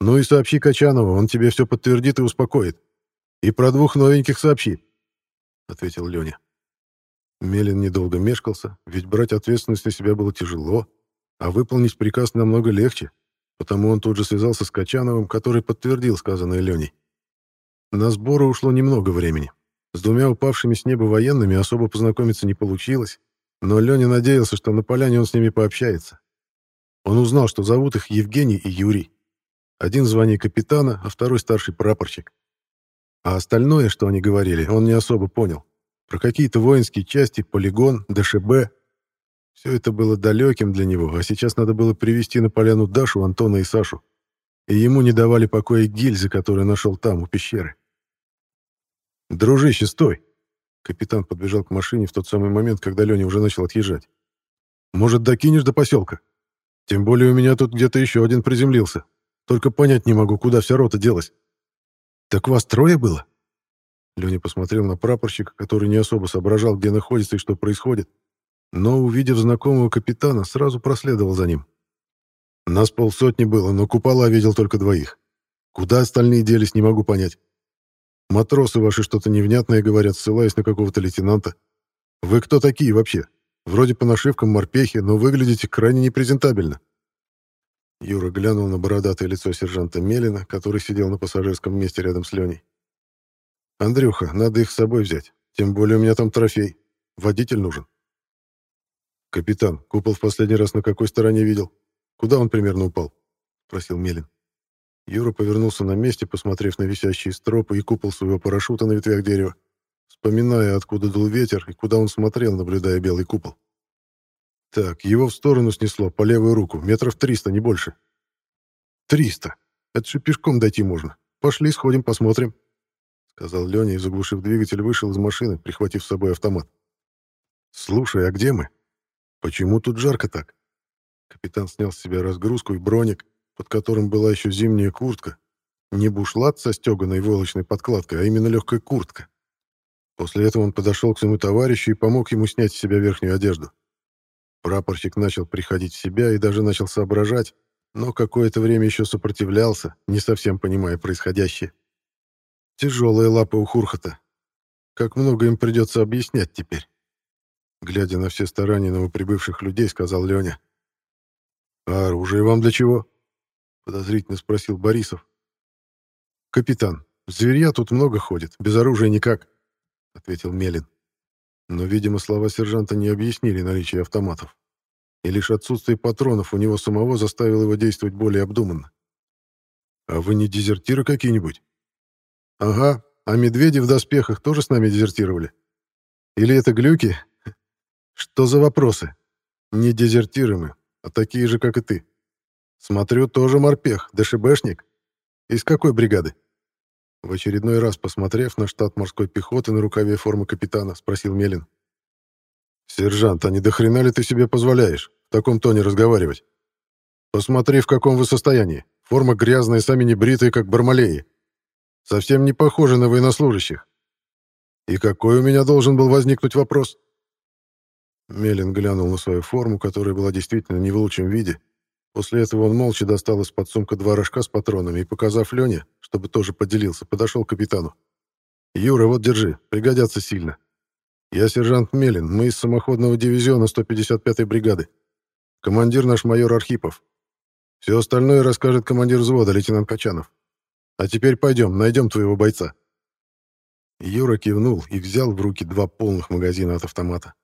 Ну и сообщи Качанову, он тебе все подтвердит и успокоит. И про двух новеньких сообщи, — ответил Леня. Мелин недолго мешкался, ведь брать ответственность на себя было тяжело, а выполнить приказ намного легче, потому он тут же связался с Качановым, который подтвердил сказанное Леней. На сборы ушло немного времени. С двумя упавшими с неба военными особо познакомиться не получилось, но Леня надеялся, что на поляне он с ними пообщается. Он узнал, что зовут их Евгений и Юрий. Один звание капитана, а второй старший прапорщик. А остальное, что они говорили, он не особо понял. Про какие-то воинские части, полигон, ДШБ. Все это было далеким для него, а сейчас надо было привести на поляну Дашу, Антона и Сашу. И ему не давали покоя гильзы, которые нашел там, у пещеры. «Дружище, стой!» Капитан подбежал к машине в тот самый момент, когда Леня уже начал отъезжать. «Может, докинешь до поселка? Тем более у меня тут где-то еще один приземлился. Только понять не могу, куда вся рота делась». «Так вас трое было?» Леня посмотрел на прапорщика, который не особо соображал, где находится и что происходит, но, увидев знакомого капитана, сразу проследовал за ним. «Нас полсотни было, но купола видел только двоих. Куда остальные делись, не могу понять. Матросы ваши что-то невнятное говорят, ссылаясь на какого-то лейтенанта. Вы кто такие вообще? Вроде по нашивкам морпехи, но выглядите крайне непрезентабельно». Юра глянул на бородатое лицо сержанта Мелина, который сидел на пассажирском месте рядом с Леней. «Андрюха, надо их с собой взять. Тем более у меня там трофей. Водитель нужен». «Капитан, купол в последний раз на какой стороне видел? Куда он примерно упал?» — спросил Мелин. Юра повернулся на месте, посмотрев на висящие стропы и купол своего парашюта на ветвях дерева, вспоминая, откуда дул ветер и куда он смотрел, наблюдая белый купол. Так, его в сторону снесло, по левую руку, метров триста, не больше. Триста? Это же пешком дойти можно. Пошли, сходим, посмотрим. Сказал Леня и, заглушив двигатель, вышел из машины, прихватив с собой автомат. Слушай, а где мы? Почему тут жарко так? Капитан снял с себя разгрузку и броник, под которым была еще зимняя куртка. Не бушлат со стеганой войлочной подкладкой, а именно легкая куртка. После этого он подошел к своему товарищу и помог ему снять с себя верхнюю одежду. Прапорщик начал приходить в себя и даже начал соображать, но какое-то время еще сопротивлялся, не совсем понимая происходящее. Тяжелая лапа у Хурхата. Как много им придется объяснять теперь. Глядя на все старания новоприбывших людей, сказал Леня. «А оружие вам для чего?» Подозрительно спросил Борисов. «Капитан, зверья тут много ходит, без оружия никак», — ответил Мелин. Но, видимо, слова сержанта не объяснили наличие автоматов. И лишь отсутствие патронов у него самого заставило его действовать более обдуманно. «А вы не дезертиры какие-нибудь?» «Ага, а медведи в доспехах тоже с нами дезертировали? Или это глюки? Что за вопросы? Не дезертиры мы, а такие же, как и ты. Смотрю, тоже морпех, ДШБшник. Из какой бригады?» В очередной раз, посмотрев на штат морской пехоты на рукаве формы капитана, спросил Мелин. «Сержант, а не до хрена ли ты себе позволяешь в таком тоне разговаривать? Посмотри, в каком вы состоянии. Форма грязная, сами не бритые, как бармалеи. Совсем не похожи на военнослужащих. И какой у меня должен был возникнуть вопрос?» Мелин глянул на свою форму, которая была действительно не в лучшем виде, После этого он молча достал из-под сумка два рожка с патронами и, показав Лене, чтобы тоже поделился, подошел к капитану. «Юра, вот держи, пригодятся сильно. Я сержант Мелин, мы из самоходного дивизиона 155-й бригады. Командир наш майор Архипов. Все остальное расскажет командир взвода, лейтенант Качанов. А теперь пойдем, найдем твоего бойца». Юра кивнул и взял в руки два полных магазина от автомата.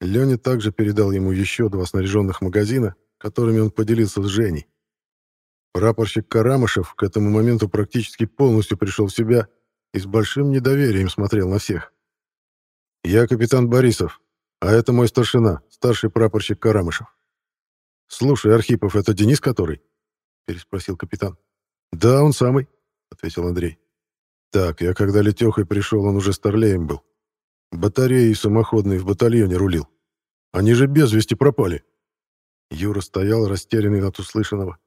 Леня также передал ему еще два снаряженных магазина которыми он поделился с Женей. Прапорщик Карамышев к этому моменту практически полностью пришел в себя и с большим недоверием смотрел на всех. «Я капитан Борисов, а это мой старшина, старший прапорщик Карамышев». «Слушай, Архипов, это Денис который?» — переспросил капитан. «Да, он самый», — ответил Андрей. Так, я когда Летехой пришел, он уже старлеем был. Батареи самоходные в батальоне рулил. Они же без вести пропали. Юра стоял, растерянный от услышанного.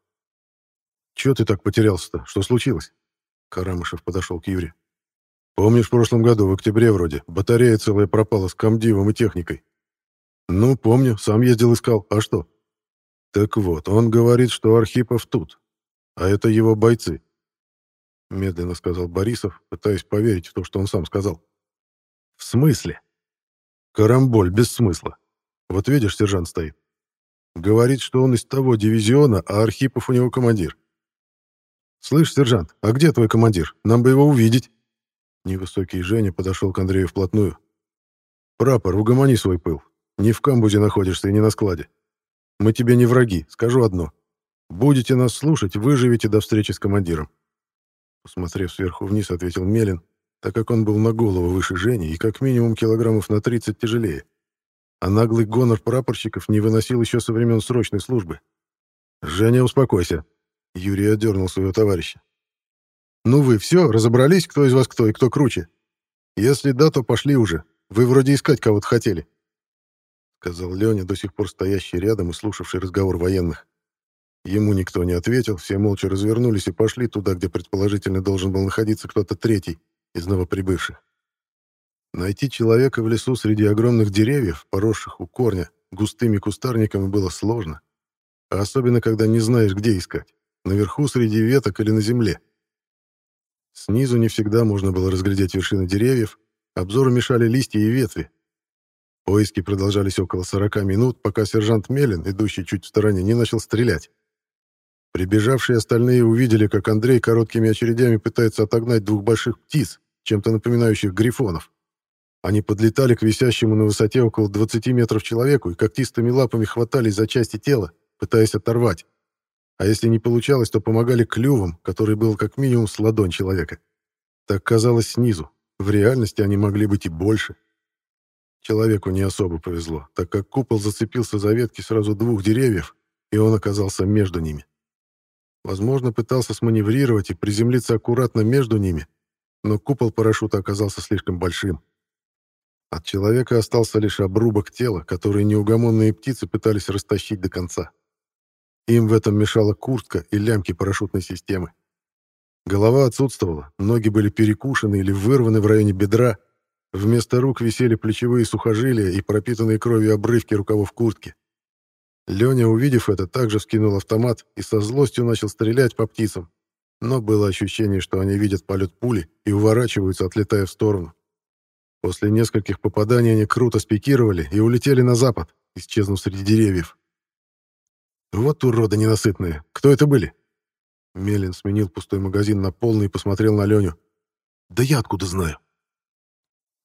«Чего ты так потерялся-то? Что случилось?» Карамышев подошел к Юре. «Помнишь, в прошлом году, в октябре вроде, батарея целая пропала с комдивом и техникой?» «Ну, помню, сам ездил искал. А что?» «Так вот, он говорит, что Архипов тут. А это его бойцы. — медленно сказал Борисов, пытаясь поверить в то, что он сам сказал. «В смысле?» «Карамболь, без смысла. Вот видишь, сержант стоит. Говорит, что он из того дивизиона, а Архипов у него командир. «Слышь, сержант, а где твой командир? Нам бы его увидеть». Невысокий Женя подошел к Андрею вплотную. «Прапор, угомони свой пыл. Не в камбузе находишься и не на складе. Мы тебе не враги, скажу одно. Будете нас слушать, выживете до встречи с командиром. Посмотрев сверху вниз, ответил Мелин, так как он был на голову выше Жени и как минимум килограммов на 30 тяжелее. А наглый гонор прапорщиков не выносил еще со времен срочной службы. «Женя, успокойся!» Юрий одернул своего товарища. «Ну вы все, разобрались, кто из вас кто и кто круче? Если да, то пошли уже. Вы вроде искать кого-то хотели», — сказал Леня, до сих пор стоящий рядом и слушавший разговор военных. Ему никто не ответил, все молча развернулись и пошли туда, где предположительно должен был находиться кто-то третий из новоприбывших. Найти человека в лесу среди огромных деревьев, поросших у корня, густыми кустарниками было сложно. А особенно, когда не знаешь, где искать. Наверху, среди веток или на земле. Снизу не всегда можно было разглядеть вершины деревьев, обзору мешали листья и ветви. Поиски продолжались около 40 минут, пока сержант Мелин, идущий чуть в стороне, не начал стрелять. Прибежавшие остальные увидели, как Андрей короткими очередями пытается отогнать двух больших птиц, чем-то напоминающих грифонов. Они подлетали к висящему на высоте около 20 метров человеку и когтистыми лапами хватались за части тела, пытаясь оторвать. А если не получалось, то помогали клювом, который был как минимум с ладонь человека. Так казалось снизу. В реальности они могли быть и больше. Человеку не особо повезло, так как купол зацепился за ветки сразу двух деревьев, и он оказался между ними. Возможно, пытался сманеврировать и приземлиться аккуратно между ними, но купол парашюта оказался слишком большим. От человека остался лишь обрубок тела, который неугомонные птицы пытались растащить до конца. Им в этом мешала куртка и лямки парашютной системы. Голова отсутствовала, ноги были перекушены или вырваны в районе бедра, вместо рук висели плечевые сухожилия и пропитанные кровью обрывки рукавов куртки. Леня, увидев это, также вскинул автомат и со злостью начал стрелять по птицам. Но было ощущение, что они видят полет пули и уворачиваются, отлетая в сторону. После нескольких попаданий они круто спикировали и улетели на запад, исчезнув среди деревьев. «Вот уроды ненасытные! Кто это были?» Мелин сменил пустой магазин на полный и посмотрел на Леню. «Да я откуда знаю?»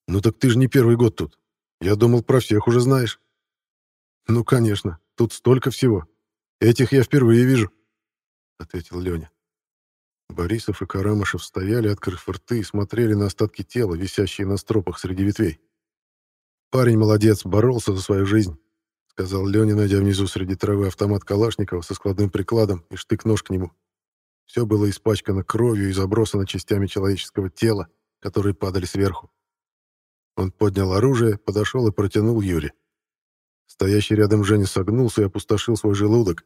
«Ну так ты же не первый год тут. Я думал, про всех уже знаешь». «Ну, конечно. Тут столько всего. Этих я впервые вижу», — ответил Леня. Борисов и Карамышев стояли, открыв рты, и смотрели на остатки тела, висящие на стропах среди ветвей. «Парень молодец, боролся за свою жизнь», — сказал Леня, найдя внизу среди травы автомат Калашникова со складным прикладом и штык-нож к нему. Все было испачкано кровью и забросано частями человеческого тела, которые падали сверху. Он поднял оружие, подошел и протянул Юре. Стоящий рядом Женя согнулся и опустошил свой желудок.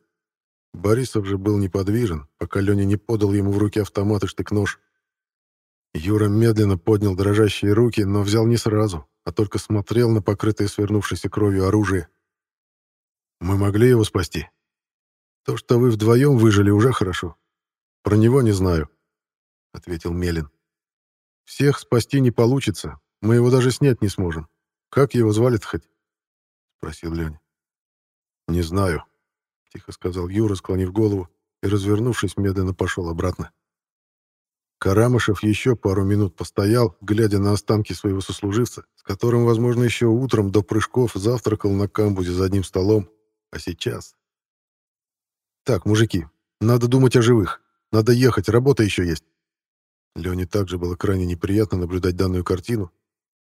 Борисов же был неподвижен, пока Леня не подал ему в руки автомат и штык-нож. Юра медленно поднял дрожащие руки, но взял не сразу, а только смотрел на покрытое свернувшейся кровью оружие. «Мы могли его спасти. То, что вы вдвоем выжили, уже хорошо. Про него не знаю», — ответил Мелин. «Всех спасти не получится, мы его даже снять не сможем. Как его звали-то хоть?» — спросил Леня. «Не знаю», — тихо сказал Юра, склонив голову, и, развернувшись, медленно пошел обратно. Карамышев еще пару минут постоял, глядя на останки своего сослуживца, с которым, возможно, еще утром до прыжков завтракал на камбузе за одним столом, а сейчас... «Так, мужики, надо думать о живых. Надо ехать, работа еще есть». Лене также было крайне неприятно наблюдать данную картину,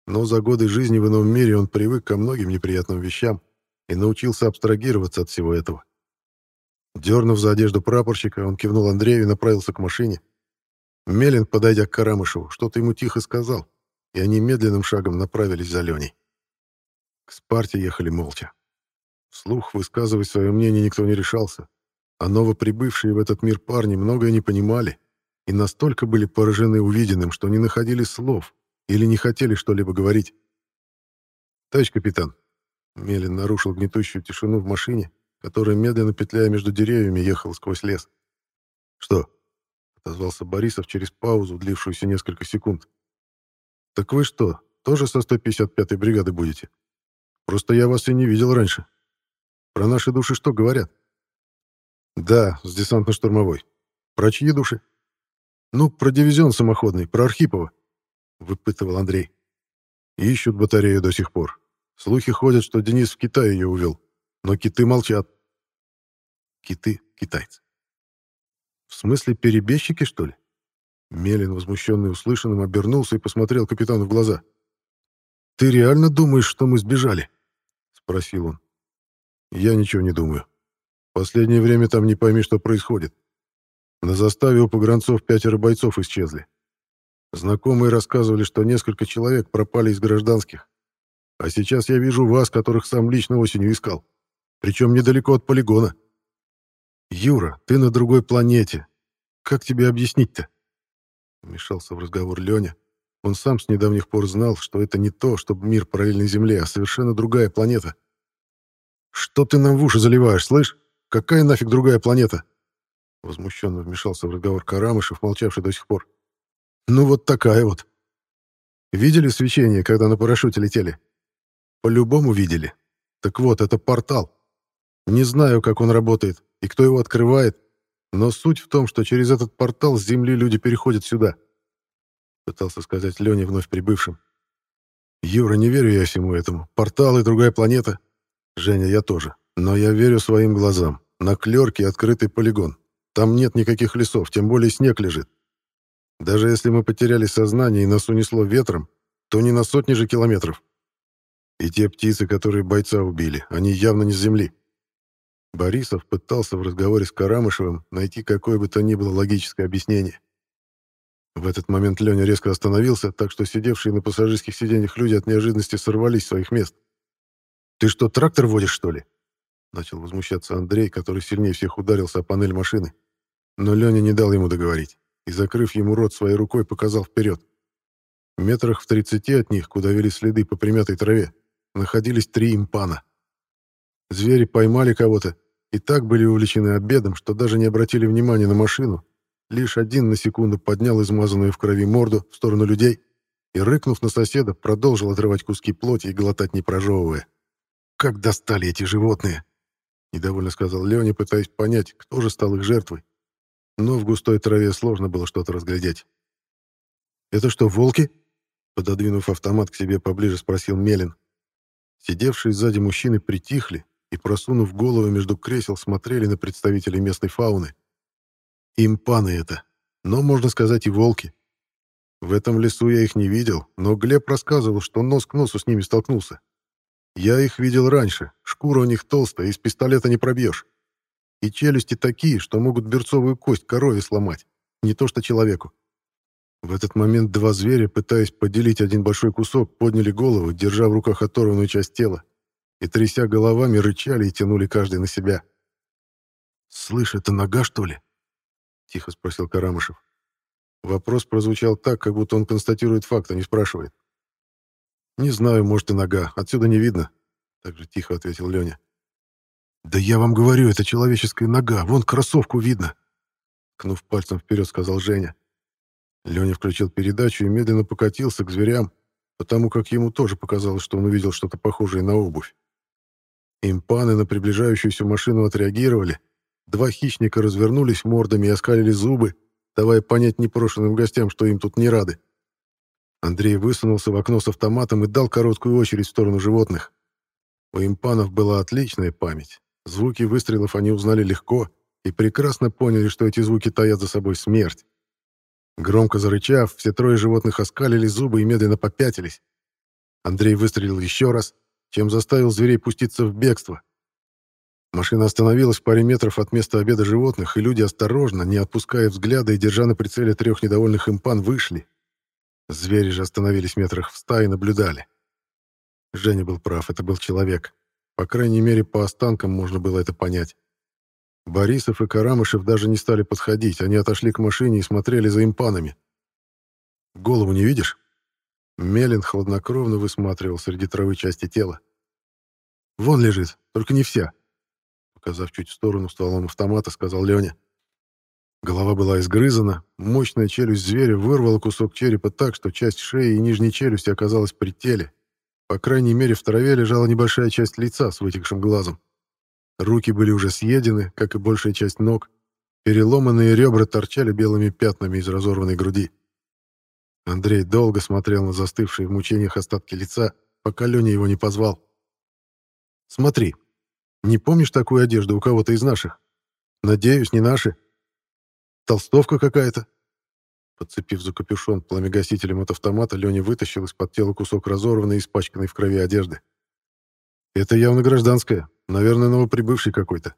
но за годы жизни в ином мире он привык ко многим неприятным вещам и научился абстрагироваться от всего этого. Дернув за одежду прапорщика, он кивнул Андрею и направился к машине. Мелин, подойдя к Карамышеву, что-то ему тихо сказал, и они медленным шагом направились за Леней. К Спарте ехали молча. Вслух высказывать свое мнение никто не решался, а новоприбывшие в этот мир парни многое не понимали и настолько были поражены увиденным, что не находили слов или не хотели что-либо говорить. «Товарищ капитан», — Мелин нарушил гнетущую тишину в машине, которая, медленно петляя между деревьями, ехала сквозь лес. «Что?» — отозвался Борисов через паузу, длившуюся несколько секунд. «Так вы что, тоже со 155-й бригады будете? Просто я вас и не видел раньше. Про наши души что говорят?» «Да, с десантно-штурмовой. Про чьи души?» «Ну, про дивизион самоходный, про Архипова», — выпытывал Андрей. «Ищут батарею до сих пор. Слухи ходят, что Денис в Китай ее увел. Но киты молчат». «Киты — китайцы». «В смысле перебежчики, что ли?» Мелин, возмущенный услышанным, обернулся и посмотрел капитану в глаза. «Ты реально думаешь, что мы сбежали?» — спросил он. «Я ничего не думаю. Последнее время там не пойми, что происходит. На заставе у погранцов пятеро бойцов исчезли. Знакомые рассказывали, что несколько человек пропали из гражданских. А сейчас я вижу вас, которых сам лично осенью искал. Причем недалеко от полигона. Юра, ты на другой планете. Как тебе объяснить-то? Вмешался в разговор Леня. Он сам с недавних пор знал, что это не то, чтобы мир параллельной Земле, а совершенно другая планета. Что ты нам в уши заливаешь, слышь? Какая нафиг другая планета? Возмущенно вмешался в разговор Карамышев, молчавший до сих пор. «Ну вот такая вот. Видели свечение, когда на парашюте летели? По-любому видели. Так вот, это портал. Не знаю, как он работает и кто его открывает, но суть в том, что через этот портал с Земли люди переходят сюда. Пытался сказать Лене вновь прибывшим. Юра, не верю я всему этому. Портал и другая планета. Женя, я тоже. Но я верю своим глазам. На клерке открытый полигон. Там нет никаких лесов, тем более снег лежит. Даже если мы потеряли сознание и нас унесло ветром, то не на сотни же километров. И те птицы, которые бойца убили, они явно не с земли. Борисов пытался в разговоре с Карамышевым найти какое бы то ни было логическое объяснение. В этот момент Леня резко остановился, так что сидевшие на пассажирских сиденьях люди от неожиданности сорвались с своих мест. «Ты что, трактор водишь, что ли?» Начал возмущаться Андрей, который сильнее всех ударился о панель машины. Но Леня не дал ему договорить и, закрыв ему рот своей рукой, показал вперед. В метрах в тридцати от них, куда вели следы по примятой траве, находились три импана. Звери поймали кого-то и так были увлечены обедом, что даже не обратили внимания на машину. Лишь один на секунду поднял измазанную в крови морду в сторону людей и, рыкнув на соседа, продолжил отрывать куски плоти и глотать не прожевывая. «Как достали эти животные!» — недовольно сказал Леня, пытаясь понять, кто же стал их жертвой но в густой траве сложно было что-то разглядеть. «Это что, волки?» Пододвинув автомат к себе поближе, спросил Мелин. Сидевшие сзади мужчины притихли и, просунув головы между кресел, смотрели на представителей местной фауны. Импаны это, но, можно сказать, и волки. В этом лесу я их не видел, но Глеб рассказывал, что нос к носу с ними столкнулся. Я их видел раньше, шкура у них толстая, из пистолета не пробьешь. И челюсти такие, что могут берцовую кость корове сломать, не то что человеку. В этот момент два зверя, пытаясь поделить один большой кусок, подняли голову, держа в руках оторванную часть тела, и, тряся головами, рычали и тянули каждый на себя. «Слышь, это нога, что ли?» — тихо спросил Карамышев. Вопрос прозвучал так, как будто он констатирует факт, а не спрашивает. «Не знаю, может и нога, отсюда не видно», — так же тихо ответил Леня. «Да я вам говорю, это человеческая нога, вон кроссовку видно!» Кнув пальцем вперед, сказал Женя. Леня включил передачу и медленно покатился к зверям, потому как ему тоже показалось, что он увидел что-то похожее на обувь. Импаны на приближающуюся машину отреагировали. Два хищника развернулись мордами и оскалили зубы, давая понять непрошенным гостям, что им тут не рады. Андрей высунулся в окно с автоматом и дал короткую очередь в сторону животных. У импанов была отличная память. Звуки выстрелов они узнали легко и прекрасно поняли, что эти звуки таят за собой смерть. Громко зарычав, все трое животных оскалили зубы и медленно попятились. Андрей выстрелил еще раз, чем заставил зверей пуститься в бегство. Машина остановилась в паре метров от места обеда животных, и люди осторожно, не отпуская взгляда и держа на прицеле трех недовольных импан, вышли. Звери же остановились метрах в ста и наблюдали. Женя был прав, это был человек. По крайней мере, по останкам можно было это понять. Борисов и Карамышев даже не стали подходить, они отошли к машине и смотрели за импанами. «Голову не видишь?» Мелин хладнокровно высматривал среди травы части тела. «Вон лежит, только не вся», показав чуть в сторону стволом автомата, сказал Леня. Голова была изгрызана, мощная челюсть зверя вырвала кусок черепа так, что часть шеи и нижней челюсти оказалась при теле. По крайней мере, в траве лежала небольшая часть лица с вытекшим глазом. Руки были уже съедены, как и большая часть ног. Переломанные ребра торчали белыми пятнами из разорванной груди. Андрей долго смотрел на застывшие в мучениях остатки лица, пока Леня его не позвал. «Смотри, не помнишь такую одежду у кого-то из наших? Надеюсь, не наши. Толстовка какая-то. Подцепив за капюшон пламегасителем от автомата, Леня вытащил из-под тела кусок разорванной и испачканной в крови одежды. «Это явно гражданская. Наверное, новоприбывший какой-то.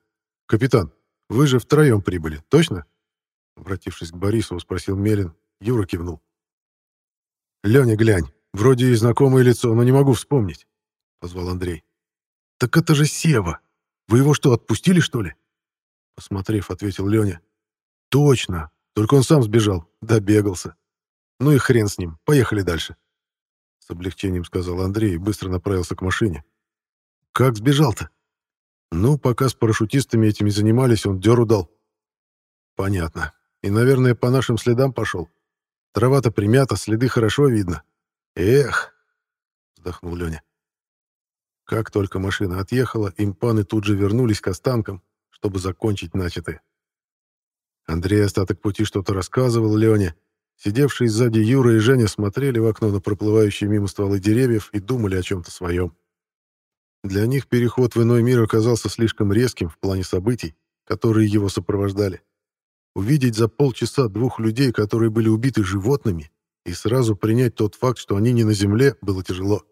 Капитан, вы же втроем прибыли, точно?» Обратившись к Борисову, спросил Мелин. Юра кивнул. «Леня, глянь. Вроде и знакомое лицо, но не могу вспомнить», — позвал Андрей. «Так это же Сева!» Вы его что, отпустили, что ли?» Посмотрев, ответил Леня. «Точно. Только он сам сбежал. Добегался. Ну и хрен с ним. Поехали дальше». С облегчением сказал Андрей и быстро направился к машине. «Как сбежал-то?» «Ну, пока с парашютистами этими занимались, он дёру дал». «Понятно. И, наверное, по нашим следам пошел. Трава-то примята, следы хорошо видно. Эх!» Вздохнул Леня. Как только машина отъехала, импаны тут же вернулись к останкам, чтобы закончить начатое. Андрей остаток пути что-то рассказывал Лене. Сидевшие сзади Юра и Женя смотрели в окно на проплывающие мимо стволы деревьев и думали о чем-то своем. Для них переход в иной мир оказался слишком резким в плане событий, которые его сопровождали. Увидеть за полчаса двух людей, которые были убиты животными, и сразу принять тот факт, что они не на земле, было тяжело.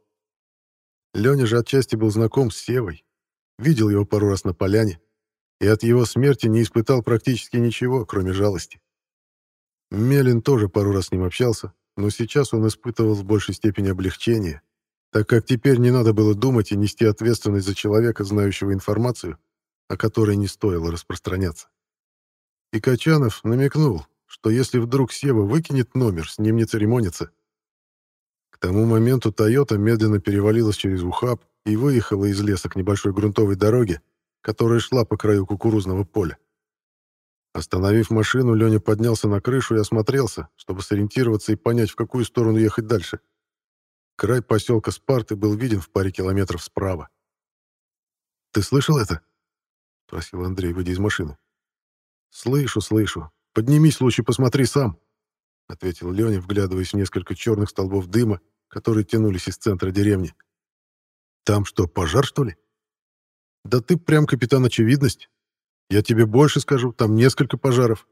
Леня же отчасти был знаком с Севой, видел его пару раз на поляне, и от его смерти не испытал практически ничего, кроме жалости. Мелин тоже пару раз с ним общался, но сейчас он испытывал в большей степени облегчение, так как теперь не надо было думать и нести ответственность за человека, знающего информацию, о которой не стоило распространяться. И Качанов намекнул, что если вдруг Сева выкинет номер, с ним не церемонится — тому моменту «Тойота» медленно перевалилась через ухаб и выехала из леса к небольшой грунтовой дороге, которая шла по краю кукурузного поля. Остановив машину, Леня поднялся на крышу и осмотрелся, чтобы сориентироваться и понять, в какую сторону ехать дальше. Край поселка Спарты был виден в паре километров справа. «Ты слышал это?» — спросил Андрей, выйдя из машины. «Слышу, слышу. Поднимись лучше, посмотри сам», — ответил Леня, вглядываясь в несколько черных столбов дыма, которые тянулись из центра деревни. «Там что, пожар, что ли?» «Да ты прям капитан очевидность. Я тебе больше скажу, там несколько пожаров.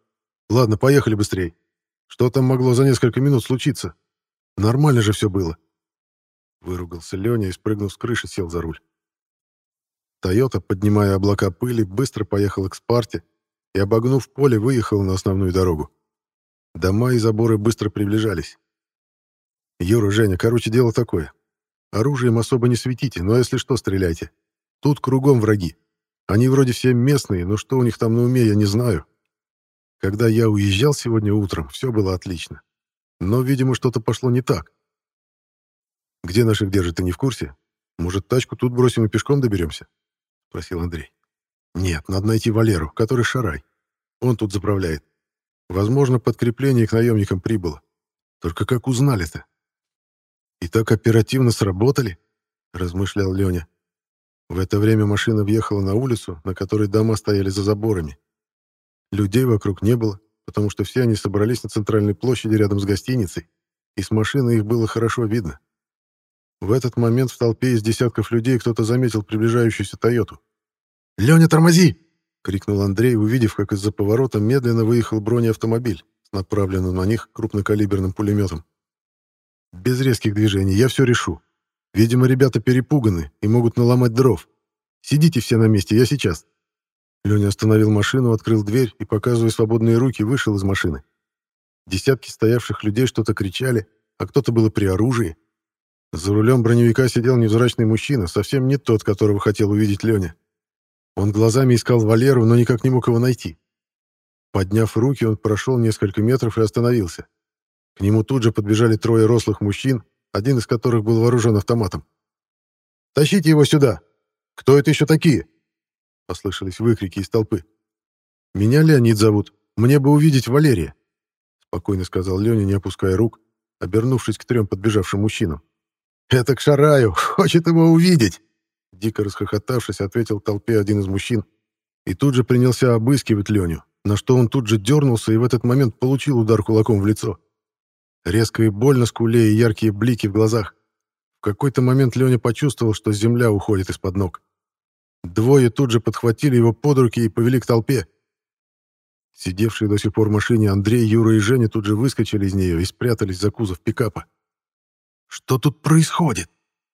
Ладно, поехали быстрей. Что там могло за несколько минут случиться? Нормально же все было». Выругался Леня и, спрыгнув с крыши, сел за руль. «Тойота», поднимая облака пыли, быстро поехала к Спарте и, обогнув поле, выехала на основную дорогу. Дома и заборы быстро приближались. «Юра, Женя, короче, дело такое. Оружием особо не светите, но если что, стреляйте. Тут кругом враги. Они вроде все местные, но что у них там на уме, я не знаю. Когда я уезжал сегодня утром, все было отлично. Но, видимо, что-то пошло не так. Где наших держат, ты не в курсе? Может, тачку тут бросим и пешком доберемся?» — спросил Андрей. «Нет, надо найти Валеру, который шарай. Он тут заправляет. Возможно, подкрепление к наемникам прибыло. Только как узнали-то? И так оперативно сработали, размышлял Леня. В это время машина въехала на улицу, на которой дома стояли за заборами. Людей вокруг не было, потому что все они собрались на центральной площади рядом с гостиницей, и с машины их было хорошо видно. В этот момент в толпе из десятков людей кто-то заметил приближающуюся «Тойоту». «Леня, тормози!» — крикнул Андрей, увидев, как из-за поворота медленно выехал бронеавтомобиль с направленным на них крупнокалиберным пулеметом. Без резких движений, я все решу. Видимо, ребята перепуганы и могут наломать дров. Сидите все на месте, я сейчас. Леня остановил машину, открыл дверь и, показывая свободные руки, вышел из машины. Десятки стоявших людей что-то кричали, а кто-то было при оружии. За рулем броневика сидел невзрачный мужчина, совсем не тот, которого хотел увидеть Леня. Он глазами искал Валеру, но никак не мог его найти. Подняв руки, он прошел несколько метров и остановился. К нему тут же подбежали трое рослых мужчин, один из которых был вооружен автоматом. «Тащите его сюда! Кто это еще такие?» Послышались выкрики из толпы. «Меня Леонид зовут. Мне бы увидеть Валерия», спокойно сказал Леня, не опуская рук, обернувшись к трем подбежавшим мужчинам. «Это к Шараю! Хочет его увидеть!» Дико расхохотавшись, ответил толпе один из мужчин и тут же принялся обыскивать Леню, на что он тут же дернулся и в этот момент получил удар кулаком в лицо. Резко и больно скуле и яркие блики в глазах. В какой-то момент Леня почувствовал, что земля уходит из-под ног. Двое тут же подхватили его под руки и повели к толпе. Сидевшие до сих пор в машине Андрей, Юра и Женя тут же выскочили из нее и спрятались за кузов пикапа. «Что тут происходит?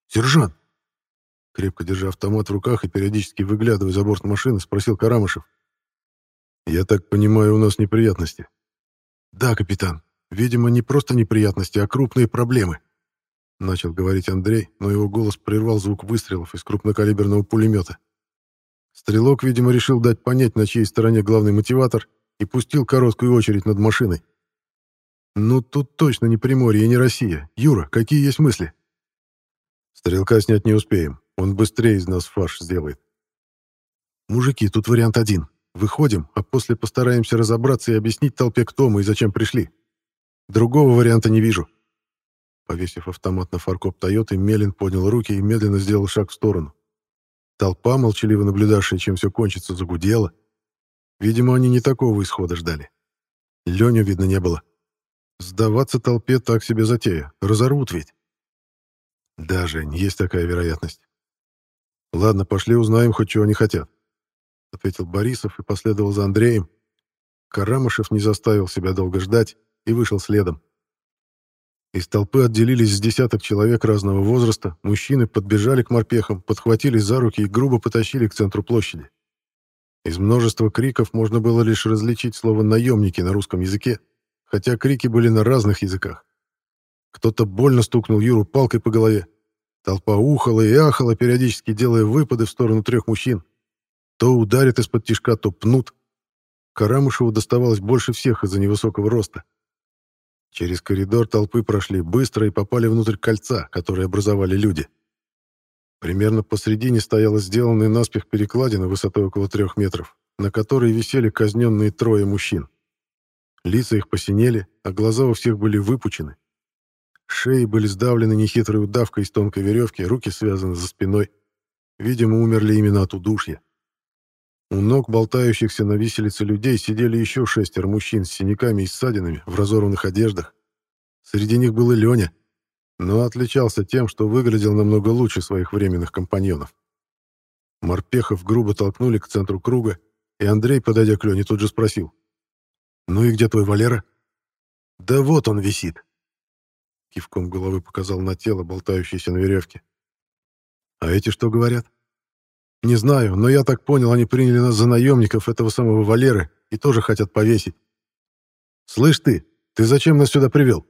Сержант!» Крепко держа автомат в руках и периодически выглядывая за борт машины, спросил Карамышев. «Я так понимаю, у нас неприятности?» «Да, капитан. Видимо, не просто неприятности, а крупные проблемы», — начал говорить Андрей, но его голос прервал звук выстрелов из крупнокалиберного пулемета. Стрелок, видимо, решил дать понять, на чьей стороне главный мотиватор, и пустил короткую очередь над машиной. «Ну, тут точно не Приморье и не Россия. Юра, какие есть мысли?» «Стрелка снять не успеем. Он быстрее из нас фарш сделает». «Мужики, тут вариант один. Выходим, а после постараемся разобраться и объяснить толпе, кто мы и зачем пришли. Другого варианта не вижу». Повесив автомат на фаркоп Тойоты, Мелин поднял руки и медленно сделал шаг в сторону. Толпа, молчаливо наблюдавшая, чем все кончится, загудела. Видимо, они не такого исхода ждали. Леню видно не было. Сдаваться толпе так себе затея. Разорвут ведь. Да, Жень, есть такая вероятность. Ладно, пошли узнаем, хоть чего они хотят. Ответил Борисов и последовал за Андреем. Карамышев не заставил себя долго ждать и вышел следом. Из толпы отделились с десяток человек разного возраста, мужчины подбежали к морпехам, подхватили за руки и грубо потащили к центру площади. Из множества криков можно было лишь различить слово «наемники» на русском языке, хотя крики были на разных языках. Кто-то больно стукнул Юру палкой по голове. Толпа ухала и ахала, периодически делая выпады в сторону трех мужчин. То ударят из-под тишка, то пнут. Карамышеву доставалось больше всех из-за невысокого роста. Через коридор толпы прошли быстро и попали внутрь кольца, которое образовали люди. Примерно посредине стояла сделанная наспех перекладина высотой около трех метров, на которой висели казненные трое мужчин. Лица их посинели, а глаза у всех были выпучены. Шеи были сдавлены нехитрой удавкой из тонкой веревки, руки связаны за спиной. Видимо, умерли именно от удушья. У ног болтающихся на виселице людей сидели еще шестеро мужчин с синяками и ссадинами в разорванных одеждах. Среди них был и Леня, но отличался тем, что выглядел намного лучше своих временных компаньонов. Морпехов грубо толкнули к центру круга, и Андрей, подойдя к Лене, тут же спросил. «Ну и где твой Валера?» «Да вот он висит!» Кивком головы показал на тело, болтающееся на веревке. «А эти что говорят?» Не знаю, но я так понял, они приняли нас за наемников этого самого Валеры и тоже хотят повесить. «Слышь ты, ты зачем нас сюда привел?»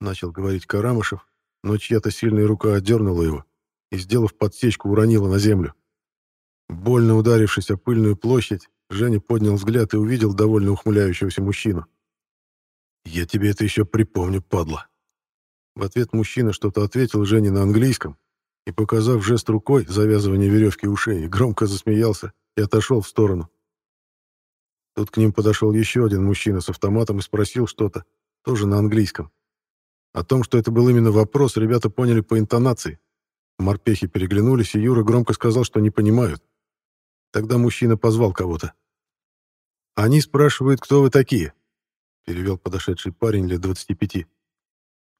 Начал говорить Карамышев, но чья-то сильная рука отдернула его и, сделав подсечку, уронила на землю. Больно ударившись о пыльную площадь, Женя поднял взгляд и увидел довольно ухмыляющегося мужчину. «Я тебе это еще припомню, падла». В ответ мужчина что-то ответил Жене на английском, и, показав жест рукой завязывание веревки у шеи, громко засмеялся и отошел в сторону. Тут к ним подошел еще один мужчина с автоматом и спросил что-то, тоже на английском. О том, что это был именно вопрос, ребята поняли по интонации. Морпехи переглянулись, и Юра громко сказал, что не понимают. Тогда мужчина позвал кого-то. «Они спрашивают, кто вы такие?» перевел подошедший парень лет 25.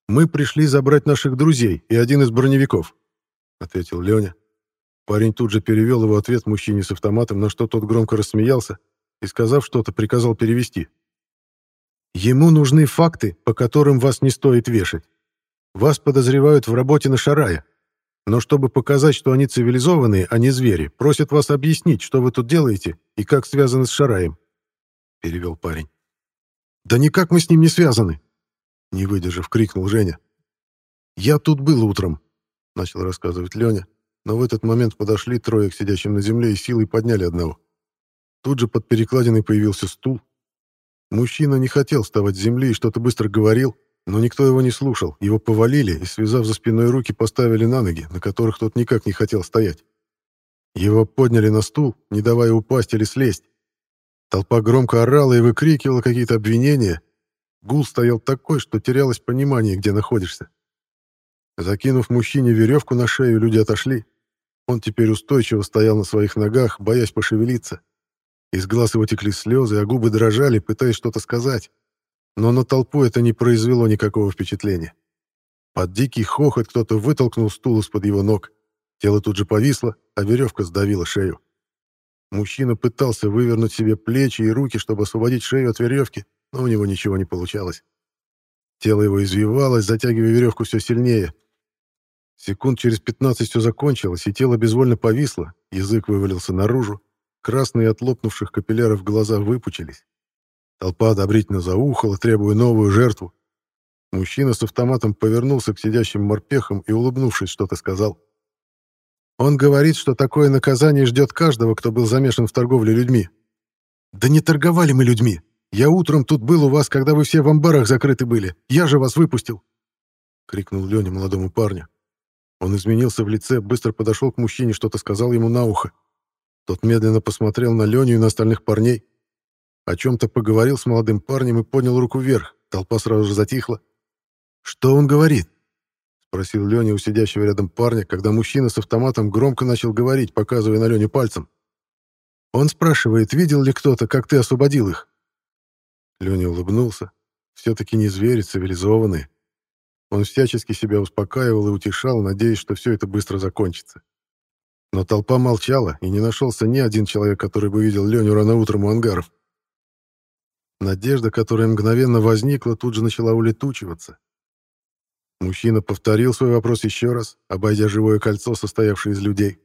«Мы пришли забрать наших друзей и один из броневиков. — ответил Леня. Парень тут же перевел его ответ мужчине с автоматом, на что тот громко рассмеялся и, сказав что-то, приказал перевести. «Ему нужны факты, по которым вас не стоит вешать. Вас подозревают в работе на Шарая. Но чтобы показать, что они цивилизованные, а не звери, просят вас объяснить, что вы тут делаете и как связаны с Шараем», — перевел парень. «Да никак мы с ним не связаны!» Не выдержав, крикнул Женя. «Я тут был утром», — начал рассказывать Леня, но в этот момент подошли трое к сидящим на земле и силой подняли одного. Тут же под перекладиной появился стул. Мужчина не хотел вставать с земли и что-то быстро говорил, но никто его не слушал. Его повалили и, связав за спиной руки, поставили на ноги, на которых тот никак не хотел стоять. Его подняли на стул, не давая упасть или слезть. Толпа громко орала и выкрикивала какие-то обвинения. Гул стоял такой, что терялось понимание, где находишься. Закинув мужчине веревку на шею, люди отошли. Он теперь устойчиво стоял на своих ногах, боясь пошевелиться. Из глаз его текли слезы, а губы дрожали, пытаясь что-то сказать. Но на толпу это не произвело никакого впечатления. Под дикий хохот кто-то вытолкнул стул из-под его ног. Тело тут же повисло, а веревка сдавила шею. Мужчина пытался вывернуть себе плечи и руки, чтобы освободить шею от веревки, но у него ничего не получалось. Тело его извивалось, затягивая веревку все сильнее. Секунд через 15 все закончилось, и тело безвольно повисло, язык вывалился наружу, красные от лопнувших капилляров глаза выпучились. Толпа одобрительно заухала, требуя новую жертву. Мужчина с автоматом повернулся к сидящим морпехам и, улыбнувшись, что-то сказал. Он говорит, что такое наказание ждет каждого, кто был замешан в торговле людьми. Да не торговали мы людьми. Я утром тут был у вас, когда вы все в амбарах закрыты были. Я же вас выпустил!» — крикнул Леня молодому парню. Он изменился в лице, быстро подошел к мужчине, что-то сказал ему на ухо. Тот медленно посмотрел на Леню и на остальных парней. О чем-то поговорил с молодым парнем и поднял руку вверх. Толпа сразу же затихла. «Что он говорит?» — спросил Леня у сидящего рядом парня, когда мужчина с автоматом громко начал говорить, показывая на Леню пальцем. «Он спрашивает, видел ли кто-то, как ты освободил их?» Леня улыбнулся. Все-таки не звери, цивилизованные. Он всячески себя успокаивал и утешал, надеясь, что все это быстро закончится. Но толпа молчала, и не нашелся ни один человек, который бы видел Леню рано утром у ангаров. Надежда, которая мгновенно возникла, тут же начала улетучиваться. Мужчина повторил свой вопрос еще раз, обойдя живое кольцо, состоявшее из людей.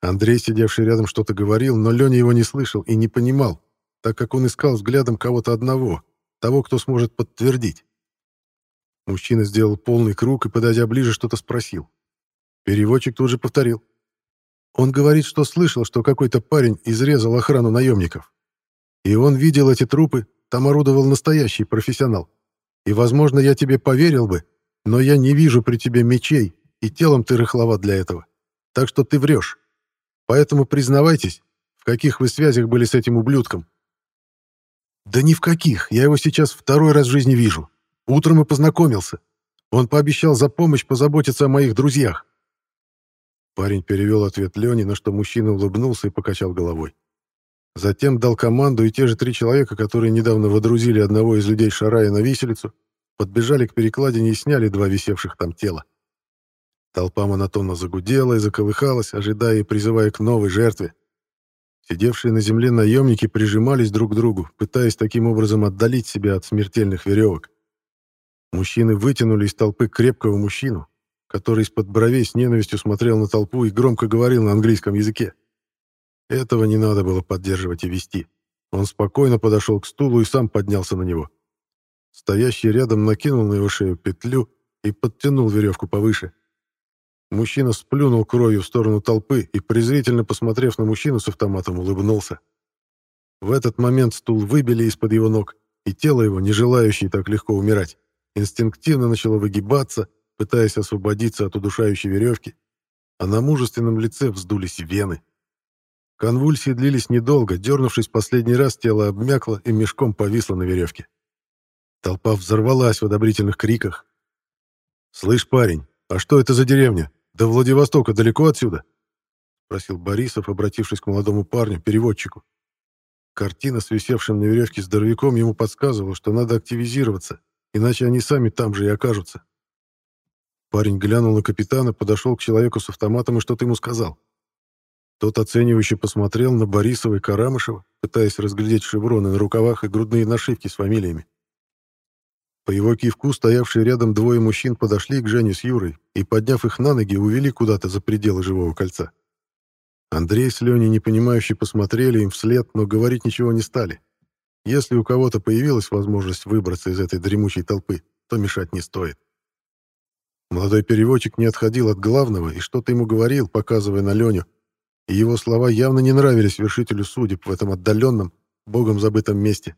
Андрей, сидевший рядом, что-то говорил, но Леня его не слышал и не понимал, так как он искал взглядом кого-то одного, того, кто сможет подтвердить. Мужчина сделал полный круг и, подойдя ближе, что-то спросил. Переводчик тут же повторил. Он говорит, что слышал, что какой-то парень изрезал охрану наемников. И он видел эти трупы, там орудовал настоящий профессионал. И, возможно, я тебе поверил бы, но я не вижу при тебе мечей, и телом ты рыхловат для этого. Так что ты врешь. Поэтому признавайтесь, в каких вы связях были с этим ублюдком. Да ни в каких, я его сейчас второй раз в жизни вижу. Утром и познакомился. Он пообещал за помощь позаботиться о моих друзьях. Парень перевел ответ Лене, на что мужчина улыбнулся и покачал головой. Затем дал команду, и те же три человека, которые недавно водрузили одного из людей Шарая на виселицу, подбежали к перекладине и сняли два висевших там тела. Толпа монотонно загудела и заколыхалась, ожидая и призывая к новой жертве. Сидевшие на земле наемники прижимались друг к другу, пытаясь таким образом отдалить себя от смертельных веревок. Мужчины вытянули из толпы крепкого мужчину, который из-под бровей с ненавистью смотрел на толпу и громко говорил на английском языке. Этого не надо было поддерживать и вести. Он спокойно подошел к стулу и сам поднялся на него. Стоящий рядом накинул на его шею петлю и подтянул веревку повыше. Мужчина сплюнул кровью в сторону толпы и, презрительно посмотрев на мужчину с автоматом, улыбнулся. В этот момент стул выбили из-под его ног, и тело его, не желающее так легко умирать, инстинктивно начало выгибаться, пытаясь освободиться от удушающей веревки, а на мужественном лице вздулись вены. Конвульсии длились недолго, дернувшись последний раз, тело обмякло и мешком повисло на веревке. Толпа взорвалась в одобрительных криках. «Слышь, парень, а что это за деревня? До Владивостока далеко отсюда?» — спросил Борисов, обратившись к молодому парню, переводчику. Картина с висевшим на веревке здоровяком ему подсказывала, что надо активизироваться, иначе они сами там же и окажутся. Парень глянул на капитана, подошел к человеку с автоматом и что-то ему сказал. Тот оценивающе посмотрел на Борисова и Карамышева, пытаясь разглядеть шевроны на рукавах и грудные нашивки с фамилиями. По его кивку стоявшие рядом двое мужчин подошли к Жене с Юрой и, подняв их на ноги, увели куда-то за пределы живого кольца. Андрей с Леней непонимающе посмотрели им вслед, но говорить ничего не стали. Если у кого-то появилась возможность выбраться из этой дремучей толпы, то мешать не стоит. Молодой переводчик не отходил от главного и что-то ему говорил, показывая на Леню, и его слова явно не нравились вершителю судеб в этом отдаленном, богом забытом месте.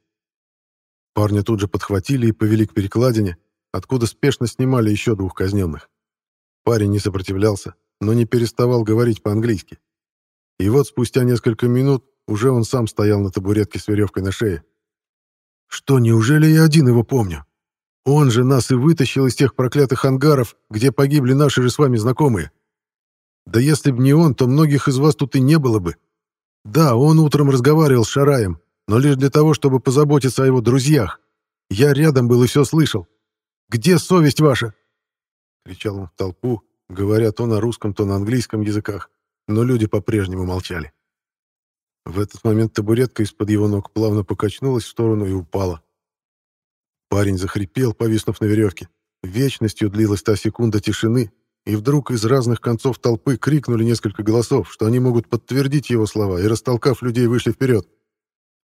Парня тут же подхватили и повели к перекладине, откуда спешно снимали еще двух казненных. Парень не сопротивлялся, но не переставал говорить по-английски. И вот спустя несколько минут уже он сам стоял на табуретке с веревкой на шее. «Что, неужели я один его помню? Он же нас и вытащил из тех проклятых ангаров, где погибли наши же с вами знакомые. Да если б не он, то многих из вас тут и не было бы. Да, он утром разговаривал с Шараем, но лишь для того, чтобы позаботиться о его друзьях. Я рядом был и все слышал. Где совесть ваша?» Кричал он в толпу, говоря то на русском, то на английском языках, но люди по-прежнему молчали. В этот момент табуретка из-под его ног плавно покачнулась в сторону и упала. Парень захрипел, повиснув на веревке. Вечностью длилась та секунда тишины, и вдруг из разных концов толпы крикнули несколько голосов, что они могут подтвердить его слова, и, растолкав людей, вышли вперед.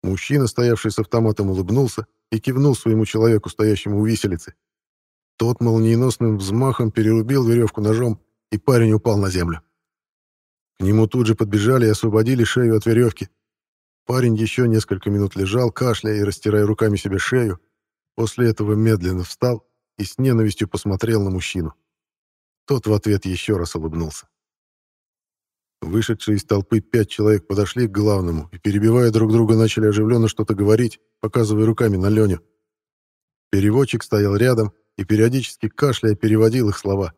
Мужчина, стоявший с автоматом, улыбнулся и кивнул своему человеку, стоящему у виселицы. Тот молниеносным взмахом перерубил веревку ножом, и парень упал на землю. К нему тут же подбежали и освободили шею от веревки. Парень еще несколько минут лежал, кашляя и растирая руками себе шею. После этого медленно встал и с ненавистью посмотрел на мужчину. Тот в ответ еще раз улыбнулся. Вышедшие из толпы пять человек подошли к главному и, перебивая друг друга, начали оживленно что-то говорить, показывая руками на Леню. Переводчик стоял рядом и, периодически кашляя, переводил их слова.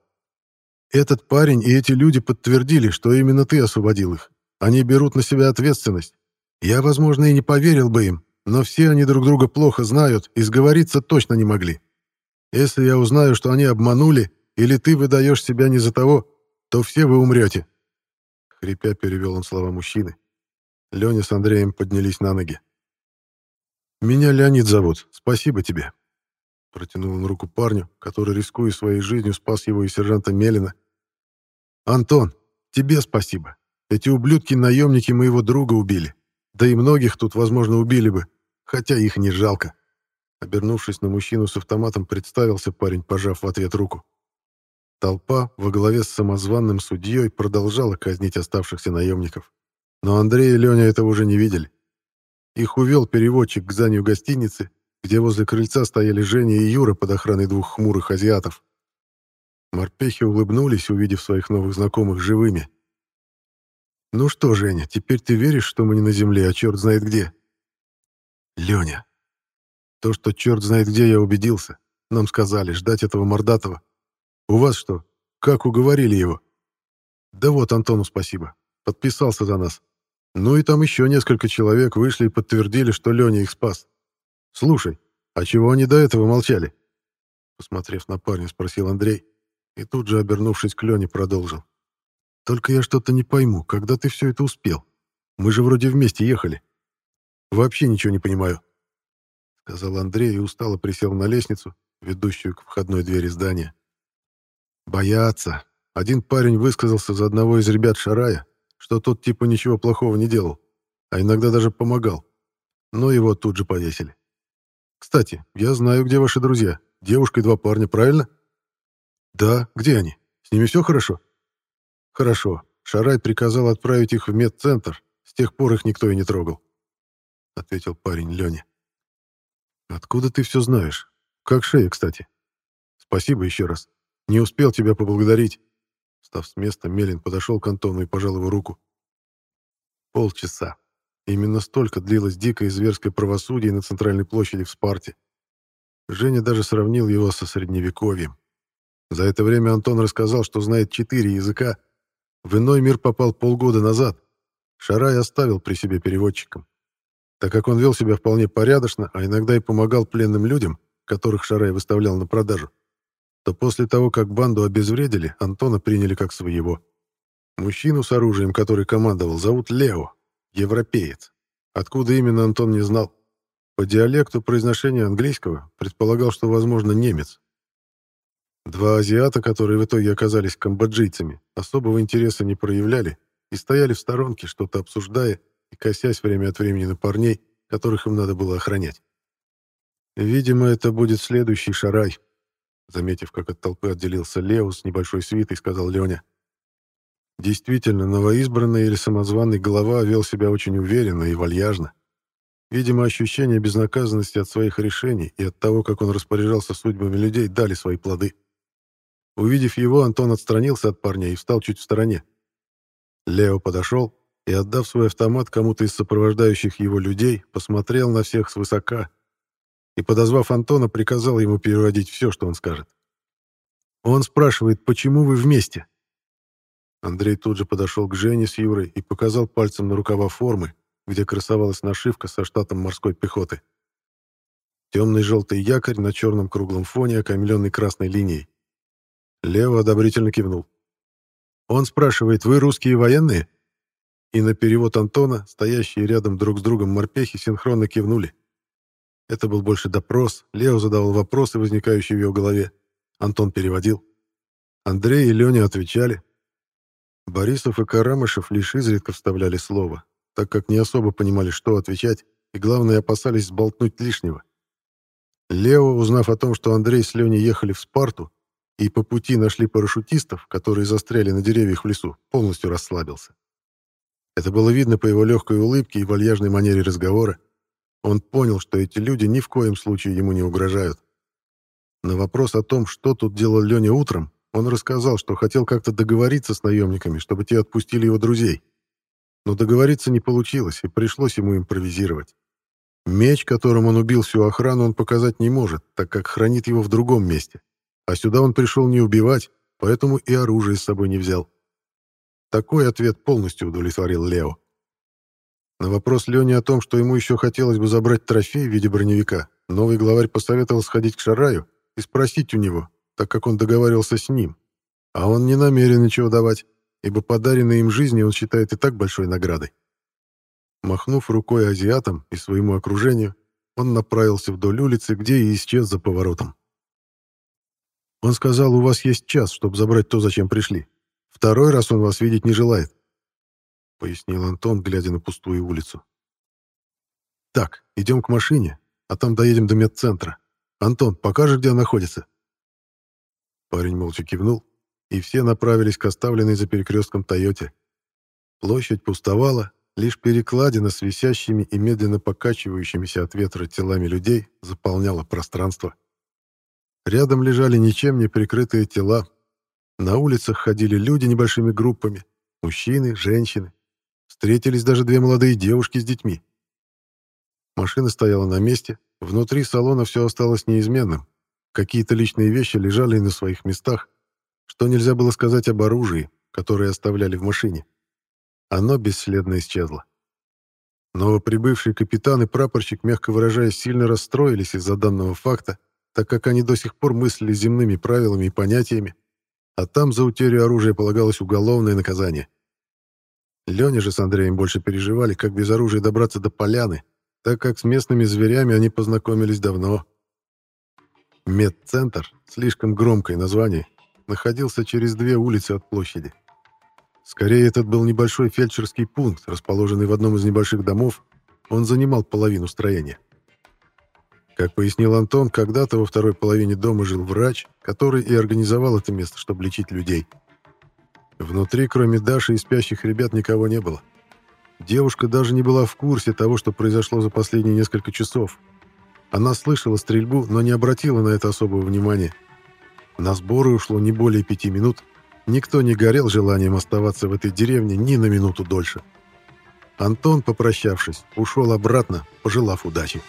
«Этот парень и эти люди подтвердили, что именно ты освободил их. Они берут на себя ответственность. Я, возможно, и не поверил бы им, но все они друг друга плохо знают и сговориться точно не могли. Если я узнаю, что они обманули, или ты выдаешь себя не за того, то все вы умрете». Хрипя перевел он слова мужчины. Леня с Андреем поднялись на ноги. «Меня Леонид зовут. Спасибо тебе». Протянул он руку парню, который, рискуя своей жизнью, спас его и сержанта Мелина. «Антон, тебе спасибо. Эти ублюдки-наемники моего друга убили. Да и многих тут, возможно, убили бы, хотя их не жалко». Обернувшись на мужчину с автоматом, представился парень, пожав в ответ руку. Толпа во главе с самозванным судьей продолжала казнить оставшихся наемников. Но Андрей и Леня этого уже не видели. Их увел переводчик к зданию гостиницы, где возле крыльца стояли Женя и Юра под охраной двух хмурых азиатов. Морпехи улыбнулись, увидев своих новых знакомых живыми. «Ну что, Женя, теперь ты веришь, что мы не на земле, а черт знает где?» «Леня, то, что черт знает где, я убедился. Нам сказали ждать этого Мордатова. У вас что? Как уговорили его? Да вот, Антону спасибо. Подписался за нас. Ну и там еще несколько человек вышли и подтвердили, что Леня их спас. Слушай, а чего они до этого молчали? Посмотрев на парня, спросил Андрей. И тут же, обернувшись к Лене, продолжил. Только я что-то не пойму, когда ты все это успел? Мы же вроде вместе ехали. Вообще ничего не понимаю. Сказал Андрей и устало присел на лестницу, ведущую к входной двери здания. Боятся. Один парень высказался за одного из ребят Шарая, что тот типа ничего плохого не делал, а иногда даже помогал. Но его тут же повесили. Кстати, я знаю, где ваши друзья. Девушка и два парня, правильно? Да, где они? С ними все хорошо? Хорошо. Шарай приказал отправить их в медцентр. С тех пор их никто и не трогал. Ответил парень Леня. Откуда ты все знаешь? Как шея, кстати? Спасибо еще раз. Не успел тебя поблагодарить. Став с места, Мелин подошел к Антону и пожал его руку. Полчаса. Именно столько длилось дикое и зверское правосудие на центральной площади в Спарте. Женя даже сравнил его со Средневековьем. За это время Антон рассказал, что знает четыре языка. В иной мир попал полгода назад. Шарай оставил при себе переводчиком. Так как он вел себя вполне порядочно, а иногда и помогал пленным людям, которых Шарай выставлял на продажу, то после того, как банду обезвредили, Антона приняли как своего. Мужчину с оружием, который командовал, зовут Лео, европеец. Откуда именно Антон не знал. По диалекту произношения английского предполагал, что, возможно, немец. Два азиата, которые в итоге оказались камбоджийцами, особого интереса не проявляли и стояли в сторонке, что-то обсуждая и косясь время от времени на парней, которых им надо было охранять. Видимо, это будет следующий шарай. Заметив, как от толпы отделился Лео с небольшой свитой, сказал Леня. Действительно, новоизбранный или самозваный глава вел себя очень уверенно и вальяжно. Видимо, ощущение безнаказанности от своих решений и от того, как он распоряжался судьбами людей, дали свои плоды. Увидев его, Антон отстранился от парня и встал чуть в стороне. Лео подошел и, отдав свой автомат кому-то из сопровождающих его людей, посмотрел на всех свысока и, подозвав Антона, приказал ему переводить все, что он скажет. Он спрашивает, почему вы вместе? Андрей тут же подошел к Жене с Юрой и показал пальцем на рукава формы, где красовалась нашивка со штатом морской пехоты. Темный желтый якорь на черном круглом фоне, окаймленный красной линией. Лео одобрительно кивнул. Он спрашивает, вы русские военные? И на перевод Антона, стоящие рядом друг с другом морпехи, синхронно кивнули. Это был больше допрос, Лео задавал вопросы, возникающие в его голове. Антон переводил. Андрей и Леня отвечали. Борисов и Карамышев лишь изредка вставляли слово, так как не особо понимали, что отвечать, и, главное, опасались сболтнуть лишнего. Лео, узнав о том, что Андрей с Леней ехали в Спарту, и по пути нашли парашютистов, которые застряли на деревьях в лесу, полностью расслабился. Это было видно по его легкой улыбке и вальяжной манере разговора. Он понял, что эти люди ни в коем случае ему не угрожают. На вопрос о том, что тут делал Леня утром, он рассказал, что хотел как-то договориться с наемниками, чтобы те отпустили его друзей. Но договориться не получилось, и пришлось ему импровизировать. Меч, которым он убил всю охрану, он показать не может, так как хранит его в другом месте. А сюда он пришел не убивать, поэтому и оружие с собой не взял. Такой ответ полностью удовлетворил Лео. На вопрос Лени о том, что ему еще хотелось бы забрать трофей в виде броневика, новый главарь посоветовал сходить к Шараю и спросить у него, так как он договаривался с ним. А он не намерен ничего давать, ибо подаренные им жизни он считает и так большой наградой. Махнув рукой азиатам и своему окружению, он направился вдоль улицы, где и исчез за поворотом. Он сказал, у вас есть час, чтобы забрать то, зачем пришли. Второй раз он вас видеть не желает, — пояснил Антон, глядя на пустую улицу. Так, идем к машине, а там доедем до медцентра. Антон, покажешь, где он находится? Парень молча кивнул, и все направились к оставленной за перекрестком «Тойоте». Площадь пустовала, лишь перекладина с висящими и медленно покачивающимися от ветра телами людей заполняла пространство. Рядом лежали ничем не прикрытые тела. На улицах ходили люди небольшими группами, мужчины, женщины. Встретились даже две молодые девушки с детьми. Машина стояла на месте, внутри салона все осталось неизменным, Какие-то личные вещи лежали на своих местах, что нельзя было сказать об оружии, которое оставляли в машине. Оно бесследно исчезло. Новоприбывший капитан и прапорщик, мягко выражаясь, сильно расстроились из-за данного факта, так как они до сих пор мыслили земными правилами и понятиями, а там за утерю оружия полагалось уголовное наказание. Леня же с Андреем больше переживали, как без оружия добраться до поляны, так как с местными зверями они познакомились давно. Медцентр, слишком громкое название, находился через две улицы от площади. Скорее, этот был небольшой фельдшерский пункт, расположенный в одном из небольших домов, он занимал половину строения. Как пояснил Антон, когда-то во второй половине дома жил врач, который и организовал это место, чтобы лечить людей. Внутри, кроме Даши и спящих ребят, никого не было. Девушка даже не была в курсе того, что произошло за последние несколько часов, она слышала стрельбу, но не обратила на это особого внимания. На сборы ушло не более пяти минут. Никто не горел желанием оставаться в этой деревне ни на минуту дольше. Антон, попрощавшись, ушел обратно, пожелав удачи.